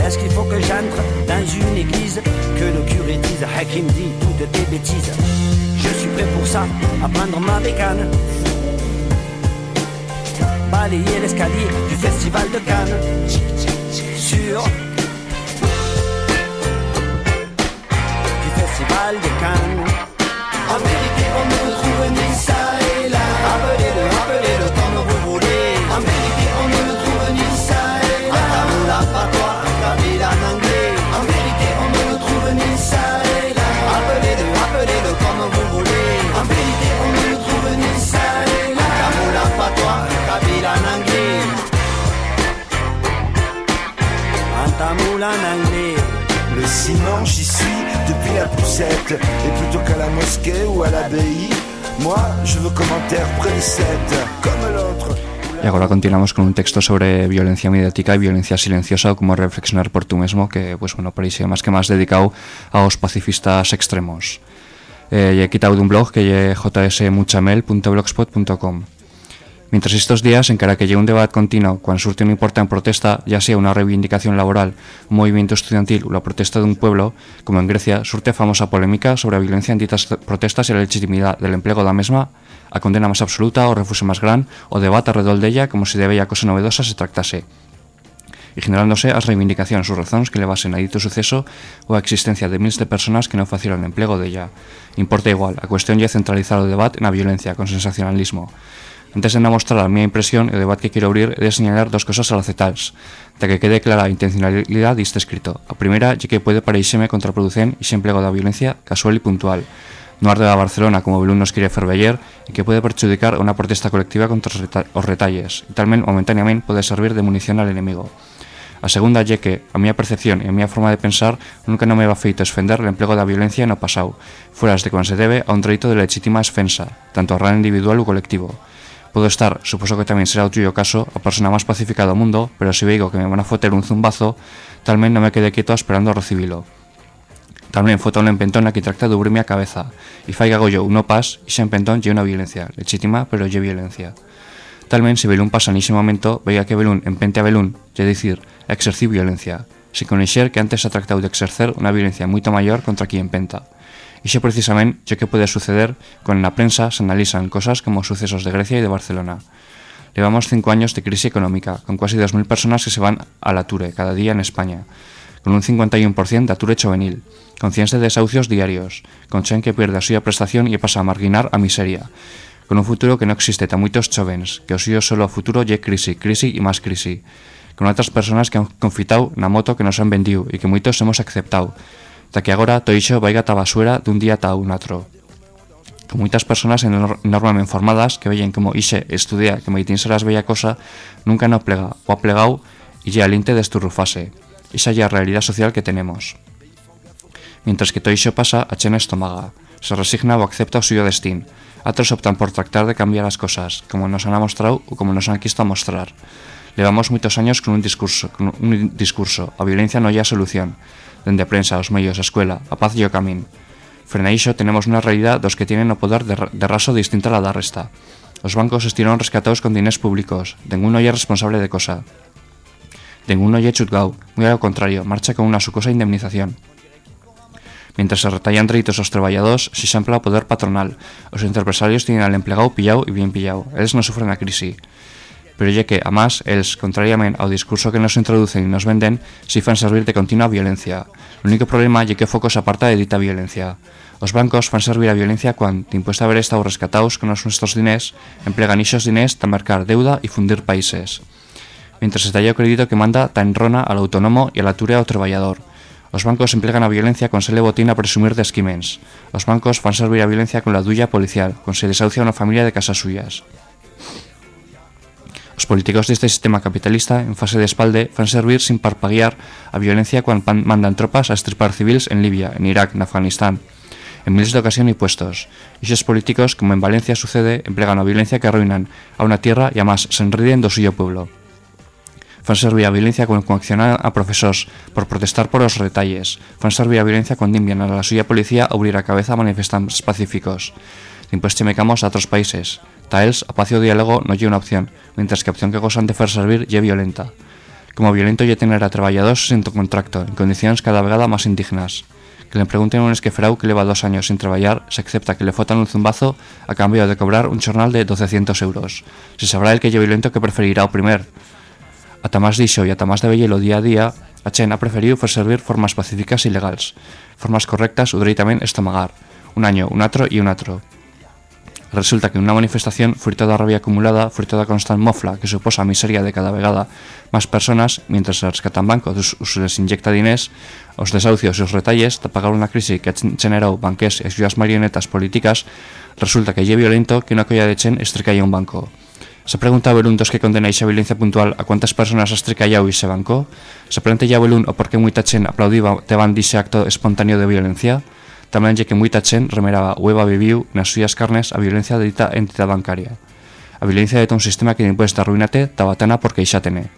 Est-ce qu'il faut que j'entre dans une église? Que le curé dise Hakim dit toutes tes bêtises. Je suis prêt pour ça, à prendre ma bécane. Balayer l'escalier du festival de Cannes. Sur festival de Cannes En vérité on le trouve ni ça et là. Appelez-le, appelez-le comme vous voulez. En vérité on le trouve ni ça et là. Atamoula patois, Kabila Nanglais En vérité on le trouve ni ça et là. Appelez-le, appelez-le comme vous voulez. En vérité on le trouve ni ça et là. Atamoula patois, Kabila Nanglais Antamoula Nanglais Le ciment, j'y suis depuis la poussette. Et plutôt qu'à la mosquée ou à l'abbaye, moi, je veux commentaire comme l'autre. Y ahora continuamos con un texto sobre violencia mediática y violencia silenciosa, o como reflexionar por tú mismo, que, pues bueno, parece más que más dedicado a los pacifistas extremos. Eh, he quitado de un blog que es jsmuchamel.blogspot.com. Mientras estos días, encara que llegue un debate continuo, cuando surte una importante protesta, ya sea una reivindicación laboral, un movimiento estudiantil o la protesta de un pueblo, como en Grecia, surte famosa polémica sobre la violencia en dichas protestas y la legitimidad del empleo de la misma, a condena más absoluta o refuso más gran, o debate alrededor de ella como si de bella cosa novedosa se tratase y generándose as reivindicacións ou razóns que levasen a dito suceso ou a existencia de miles de personas que non facieron emplego della. Importa igual, a cuestión é centralizar o debate na violencia con sensacionalismo. Antes de non mostrar a miña impresión, o debate que quero abrir é de señalar dos cosas alacetals, de que quede clara a intencionalidade deste escrito. A primeira é que pode pareíseme contraproducente e emplego da violencia casual e puntual, no arte da Barcelona como Belún nos quere ferveller e que pode perjudicar unha protesta colectiva contra os, reta os retalles e talmen momentaneamente pode servir de munición al enemigo. A segunda é que a miña percepción e a miña forma de pensar nunca non me va feito esfender o emplego da violencia no pasado, fueras de quan se debe a un dereito de legítima defensa, tanto a rol individual ou colectivo. Podo estar, suposo que tamén será o tuyo caso, a persona máis pacífica do mundo, pero se veigo que me van a foter un zumbazo, talmen non me quede quieto esperando a recibilo. Tamén fota un empentón que tracta de ubrirme a cabeza, e fai gago yo un no pas, e ese empentón lle unha violencia, legítima, pero lle violencia. Talmen se Belún pasa nese momento, veía que Belún empente a Belún, lle dicir, a exercir violencia, sin conocer que antes ha tratado de exercer unha violencia moito maior contra quien empenta. E xe precisamente o que pode suceder con na prensa se analizan cosas como os sucesos de Grecia e de Barcelona. Levamos cinco años de crisis económica, con casi 2.000 personas que se van a la Ture cada día en España, con un 51% de ature juvenil, con cientos de desahucios diarios, con xen que pierde a súa prestación e pasa a marginar a miseria, con un futuro que non existe ta moitos chovens, que o suyo solo a futuro lle crisi, crisi e máis crisi, con outras personas que han confitado na moto que nos han vendido e que moitos hemos aceptado, da que agora todo iso vai gata basura dun día ata un outro. Con moitas persoas enor- enormemente formadas que veien como ixe estudia que meitín serás bella cosa nunca no plega o ha plegado e lle alinte de esturrufase. Esa é a realidade social que tenemos. Mientras que todo iso pasa, a estomaga. Se resigna o acepta o suyo destín. Otros optan por tratar de cambiar as cosas, como nos han mostrado ou como nos han quisto mostrar. Levamos moitos años con un discurso, con un discurso. A violencia non é a solución. Dende a prensa, os medios, a escuela, a paz e o camín. Frena a iso, tenemos unha realidade dos que tienen o poder de, ra- de raso distinta a la da resta. Os bancos estiron rescatados con diners públicos. Ninguno é responsable de cosa. Ninguno é chutgau. Moi ao contrario, marcha con unha sucosa indemnización. Mientras se retallan dereitos aos traballadores, se xampla o poder patronal. Os empresarios tienen al empleado pillado e bien pillado. Eles non sufren a crise. Pero lle que, a más, eles, contrariamente ao discurso que nos introducen e nos venden, si fan servir de continua violencia. O único problema lle que foco se aparta de dita violencia. Os bancos fan servir a violencia cuando, impuesta haber estado rescatados con os nuestros diners, emplegan ixos diners ta marcar deuda e fundir países. Mientras talla o crédito que manda ta enrona al autónomo e a la ture ao traballador. Os bancos emplegan a violencia con se le botín a presumir de esquimens. Os bancos fan servir a violencia con la duya policial, con se desahucia a unha familia de casas suyas. Os políticos deste sistema capitalista, en fase de espalde, fan servir sin parpaguear a violencia cuando mandan tropas a estripar civils en Libia, en Irak, en Afganistán. En miles de ocasiones y puestos. Y esos políticos, como en Valencia sucede, emplean a violencia que arruinan a una tierra y además se enriden do suyo pueblo. Fan servir a violencia con coaccionar a profesores por protestar por os retalles. Fan servir a violencia cuando envían a la suya policía a abrir a cabeza a manifestantes pacíficos. Dimpués chemecamos a otros países. Taels, a diálogo no lle unha opción, mientras que opción que gozan de fer servir lle violenta. Como violento lle tener a traballadores sen contracto, en condicións cada vegada máis indignas. Que le pregunten un esquefrau que leva dos años sin traballar se acepta que le fotan un zumbazo a cambio de cobrar un xornal de 1200 euros. Se sabrá el que lle violento que preferirá o primer. Ata máis dixo e ata máis de vellelo día a día, a Chen ha preferido fer servir formas pacíficas e legals, formas correctas o dereitamente estomagar, un año, un atro e un atro. Resulta que unha manifestación, fruto da rabia acumulada, fruto da constant mofla que suposa a miseria de cada vegada máis personas, mientras se rescatan bancos se les inyecta dinés, os desahucios e os retalles de pagar unha crise que generou banqués e as marionetas políticas, resulta que lle violento que unha colla de chen estricalla un banco. Se pregunta a Belún dos que condena ixa violencia puntual a cuántas personas estricallau ese banco? Se plantea Belún o por que moita chen aplaudiba deban dixe acto espontáneo de violencia? Tamén lle que moita chen remeraba o Eva viviu nas súas carnes a violencia de dita entidade bancaria. A violencia de un sistema que impuesta arruínate tabatana porque xa tene.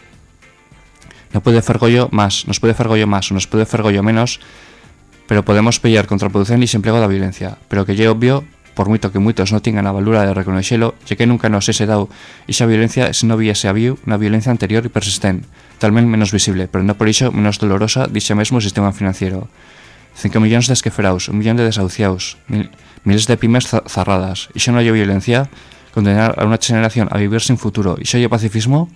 No puede fergollo más, nos puede fergollo más nos puede fergollo menos, pero podemos pelear contra a produción e emplego da violencia. Pero que lle obvio, por moito que moitos non tengan a valura de reconoxelo, lle que nunca nos ese dado esa violencia se non viese a viu unha violencia anterior e persistente, talmente menos visible, pero non por iso menos dolorosa dixe mesmo sistema financiero. 5 millóns de esqueferaus, un millón de desahuciados, mil, miles de pymes za- zarradas. Iso non lle violencia? Condenar a unha generación a vivir sin futuro. Iso lle pacifismo?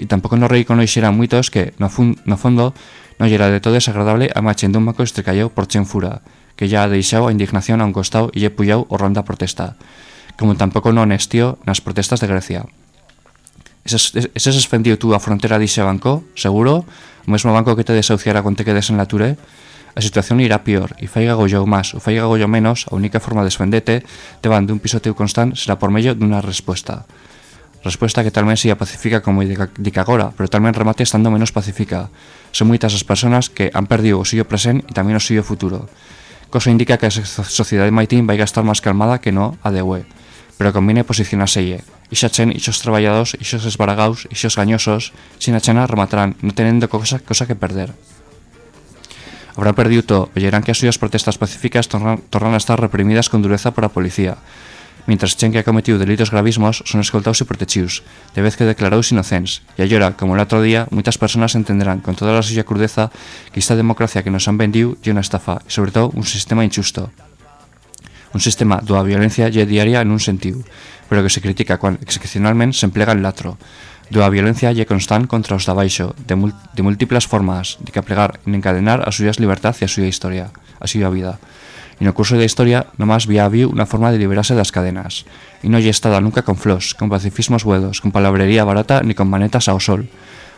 E tampouco nos reconoxeran moitos que, no, fun, no fondo, non lle de todo desagradable a machen dun banco estrecallou por chen fura, que ya deixou a indignación a un costado e lle pullau o ronda protesta. Como tampouco non estío nas protestas de Grecia. Eses, eses esfendiu tú a frontera dixe banco, seguro, o mesmo banco que te desahuciara con te quedes en la ture, a situación irá pior e fai gagollo máis ou fai gagollo menos, a única forma de esfendete van un pisoteo constant será por mello dunha resposta. Resposta que talmente sea pacífica como dica agora, pero talmente remate estando menos pacífica. Son moitas as persoas que han perdido o seu presente e tamén o seu futuro. Cosa indica que a sociedade maitín vai gastar máis calmada que no a de UE. Pero convine e Ixa chen ixos traballados, ixos esbaragaus, ixos gañosos, sin a chena rematarán, non tenendo cosa, cosa que perder. Habrán perdido todo, vellerán que as súas protestas pacíficas tornan, tornan a estar reprimidas con dureza por a policía, mientras chen que ha cometido delitos gravísimos son escoltados e protegidos, de vez que declarados inocentes. E allora, como el outro día, moitas persoas entenderán con toda a súa crudeza que esta democracia que nos han vendido é unha estafa e, sobre todo, un sistema injusto. Un sistema do a violencia lle diaria en un sentido, pero que se critica cuando excepcionalmente se emplega en latro. Do a violencia lle constant contra os da baixo, de, de múltiplas formas, de que aplegar en encadenar a súas libertad e a súa historia, a súa vida. E no curso da historia nomás vía habiu unha forma de liberarse das cadenas. E non lle estada nunca con flos, con pacifismos buedos, con palabrería barata ni con manetas ao sol.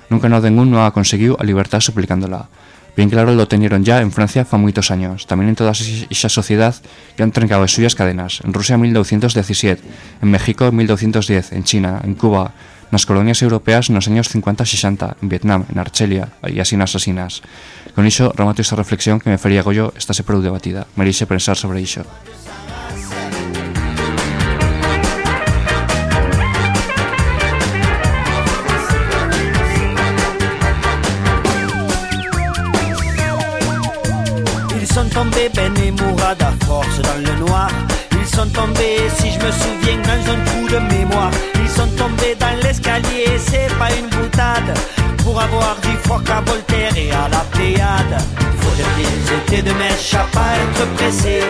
Nunca no ningún non ha conseguiu a libertad suplicándola. Bien claro lo tenieron ya en Francia fa muchos años, también en toda esa sociedad que han trencado as suyas cadenas, en Rusia en 1917, en México en 1210, en China, en Cuba, nas colonias europeas nos años 50 e 60, en Vietnam, en Argelia e así nas asinas. Con iso remato esta reflexión que me faría Goyo esta se prou debatida. Merixe pensar sobre iso. Sont tombés, si je me souviens, dans un trou de mémoire. Ils sont tombés dans l'escalier, c'est pas une boutade. Pour avoir dit fuck à Voltaire et à la Pléiade. Faudrait-ils étaient de mèche à pas être pressés.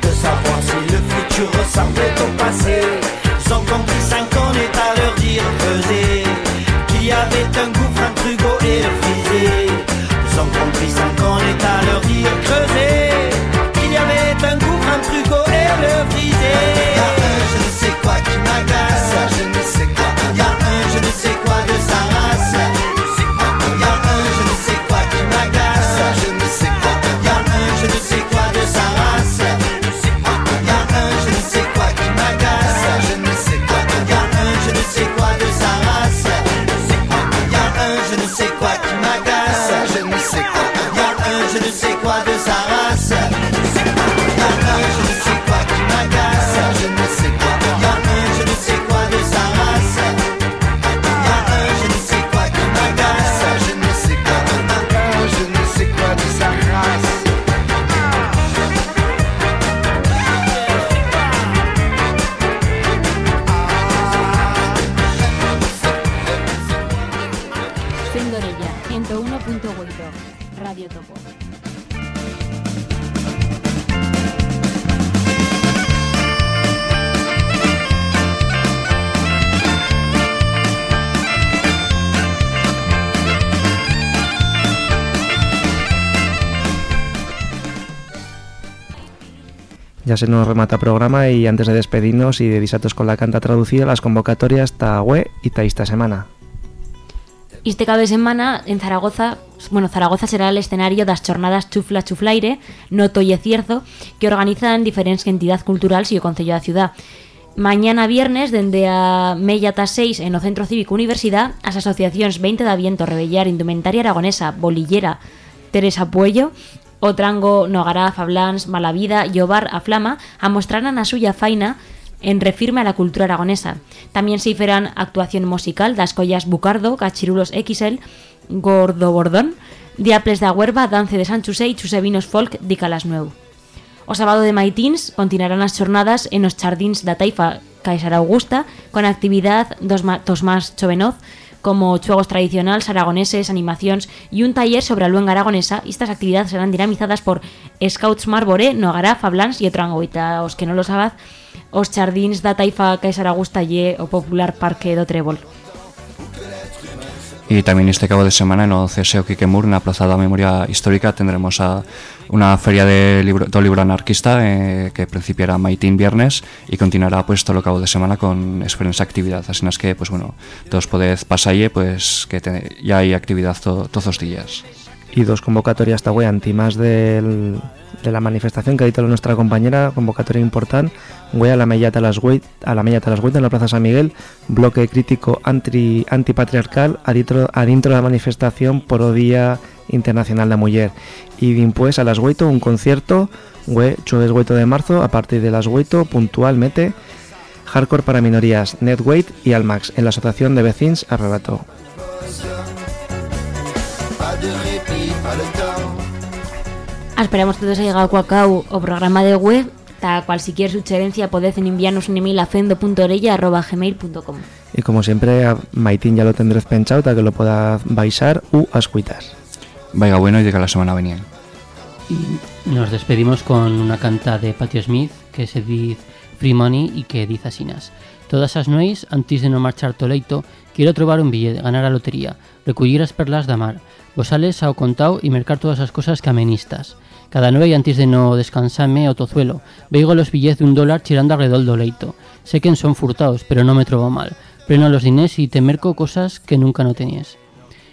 De savoir si le futur ressemblait au passé. Se nos remata programa y antes de despedirnos y de disatos con la canta traducida, las convocatorias ta web y ta esta semana. Este cabe semana en Zaragoza, bueno, Zaragoza será el escenario das jornadas Chufla Chuflaire, Noto y Cierzo, que organizan diferentes entidades culturales y o Concello da Ciudad. Mañana viernes, dende a Mella ta 6 en o Centro Cívico Universidad, as asociacións 20 de Aviento, Rebellar, Indumentaria Aragonesa, Bolillera, Teresa Puello, o Trango, Nogará, Fablans, Malavida e o Bar A Flama amostrarán a suya faina en refirme a la cultura aragonesa. También se hiferán actuación musical das collas Bucardo, Cachirulos XL, Gordo Bordón, Diaples da Huerva, Dance de San Chusé e Chusevinos Folk di Calas Nuevo. O sábado de Maitins continuarán as xornadas en os chardíns da Taifa Caesar Augusta con actividad dos, máis chovenoz como chuegos tradicionales aragoneses, animacións e un taller sobre a luenga aragonesa. Estas actividades serán dinamizadas por Scouts Marboré, Nogará, Fablans e outro angoita. Os que non lo sabaz, os chardíns da Taifa e o popular Parque do Trébol. Y también este cabo de semana en el CSEO Quiquemur, en la Plaza de la Memoria Histórica, tendremos a una feria de libro, do libro anarquista eh, que principiará maitín viernes y continuará pues todo el cabo de semana con diferentes actividades. Así es que, pues bueno, todos podéis pasalle, pues que te- ya hay actividad to- todos los días. Y dos convocatorias esta web antimás del, de la manifestación que ha dicho nuestra compañera, convocatoria importante, web a la Mellata a las Huit, a la Mellata a las Huit en la Plaza San Miguel, bloque crítico anti, antipatriarcal adentro, adentro de la manifestación por Día Internacional de la Mujer. Y después a las 8 un concierto, jueves 8 de marzo, a partir de las 8 puntualmente, Hardcore para minorías, Netweight y Almax, en la Asociación de Vecins Arrebato. De temps. Esperamos que todos haya llegado a cabo o programa de web ta cualquier sugerencia podéis enviarnos un email a fendo.orella.gmail.com Y como siempre, a Maitín ya lo tendréis pensado para que lo pueda baixar u ascuitar. Vaya bueno y de que la semana venía. Y nos despedimos con una canta de Patio Smith que se dice Free Money y que dice asinas. Todas as nois, antes de no marchar toleito, quiero trobar un billete, ganar a lotería, recollir as perlas da mar, vosales ao contao e mercar todas as cosas que amenistas. Cada noite antes de no descansarme ao tozuelo, veigo los billetes de un dólar chirando alrededor do leito. Sé que son furtados, pero no me trobo mal. Preno los diners y te merco cosas que nunca no tenías.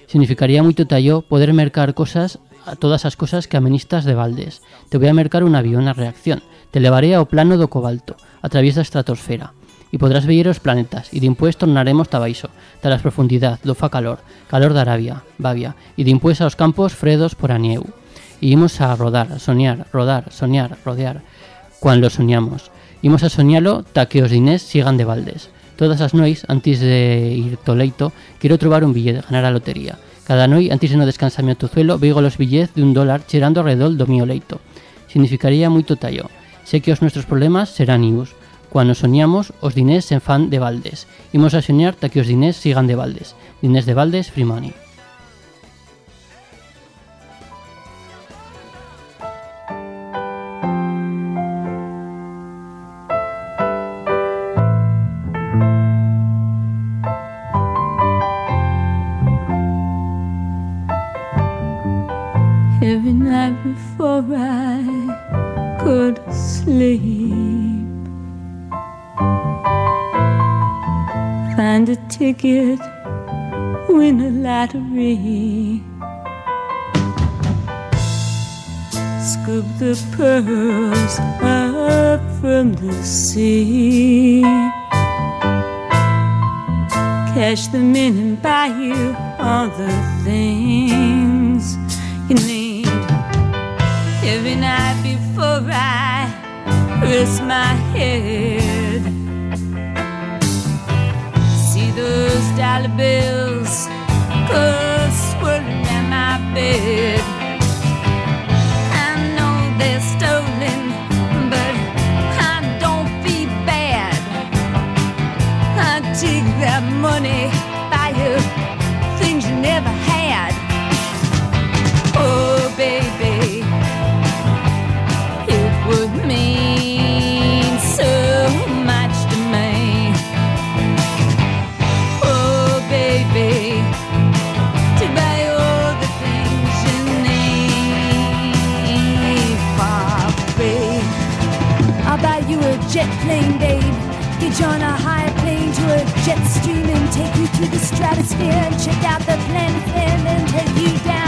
Significaría moito tallo poder mercar cosas a todas as cosas que de baldes. Te voy a mercar un avión a reacción. Te levaré ao plano do cobalto, a través da estratosfera. E podrás ver os planetas, e dimpués tornaremos tabaixo, da las profundidad, do fa calor, calor da Arabia, Babia, e dimpués aos campos fredos por a nieu. E imos a rodar, soñar, rodar, soñar, rodear, cuando soñamos. Imos a soñalo ta que os dinés sigan de baldes. Todas as nois, antes de ir to leito, quero trobar un billete, ganar a lotería. Cada noi, antes de no descansarme ao tozuelo, veigo los billetes de un dólar cherando alrededor do mío leito. Significaría moito tallo. Sé que os nuestros problemas serán ius. Cuando soñamos, os dinés se fan de baldes. Imos a soñar ta que os dinés sigan de baldes. Dinés de baldes, free money. every night before I to sleep. Find a ticket, win a lottery. Scoop the pearls up from the sea. Cash them in and buy you all the things you need. Every night before I rest my head, those dollar bills go swirling in my bed. I know they're stolen, but I don't feel bad. I take that money, jet streaming, take you through the stratosphere and check out the planet's and tell you down.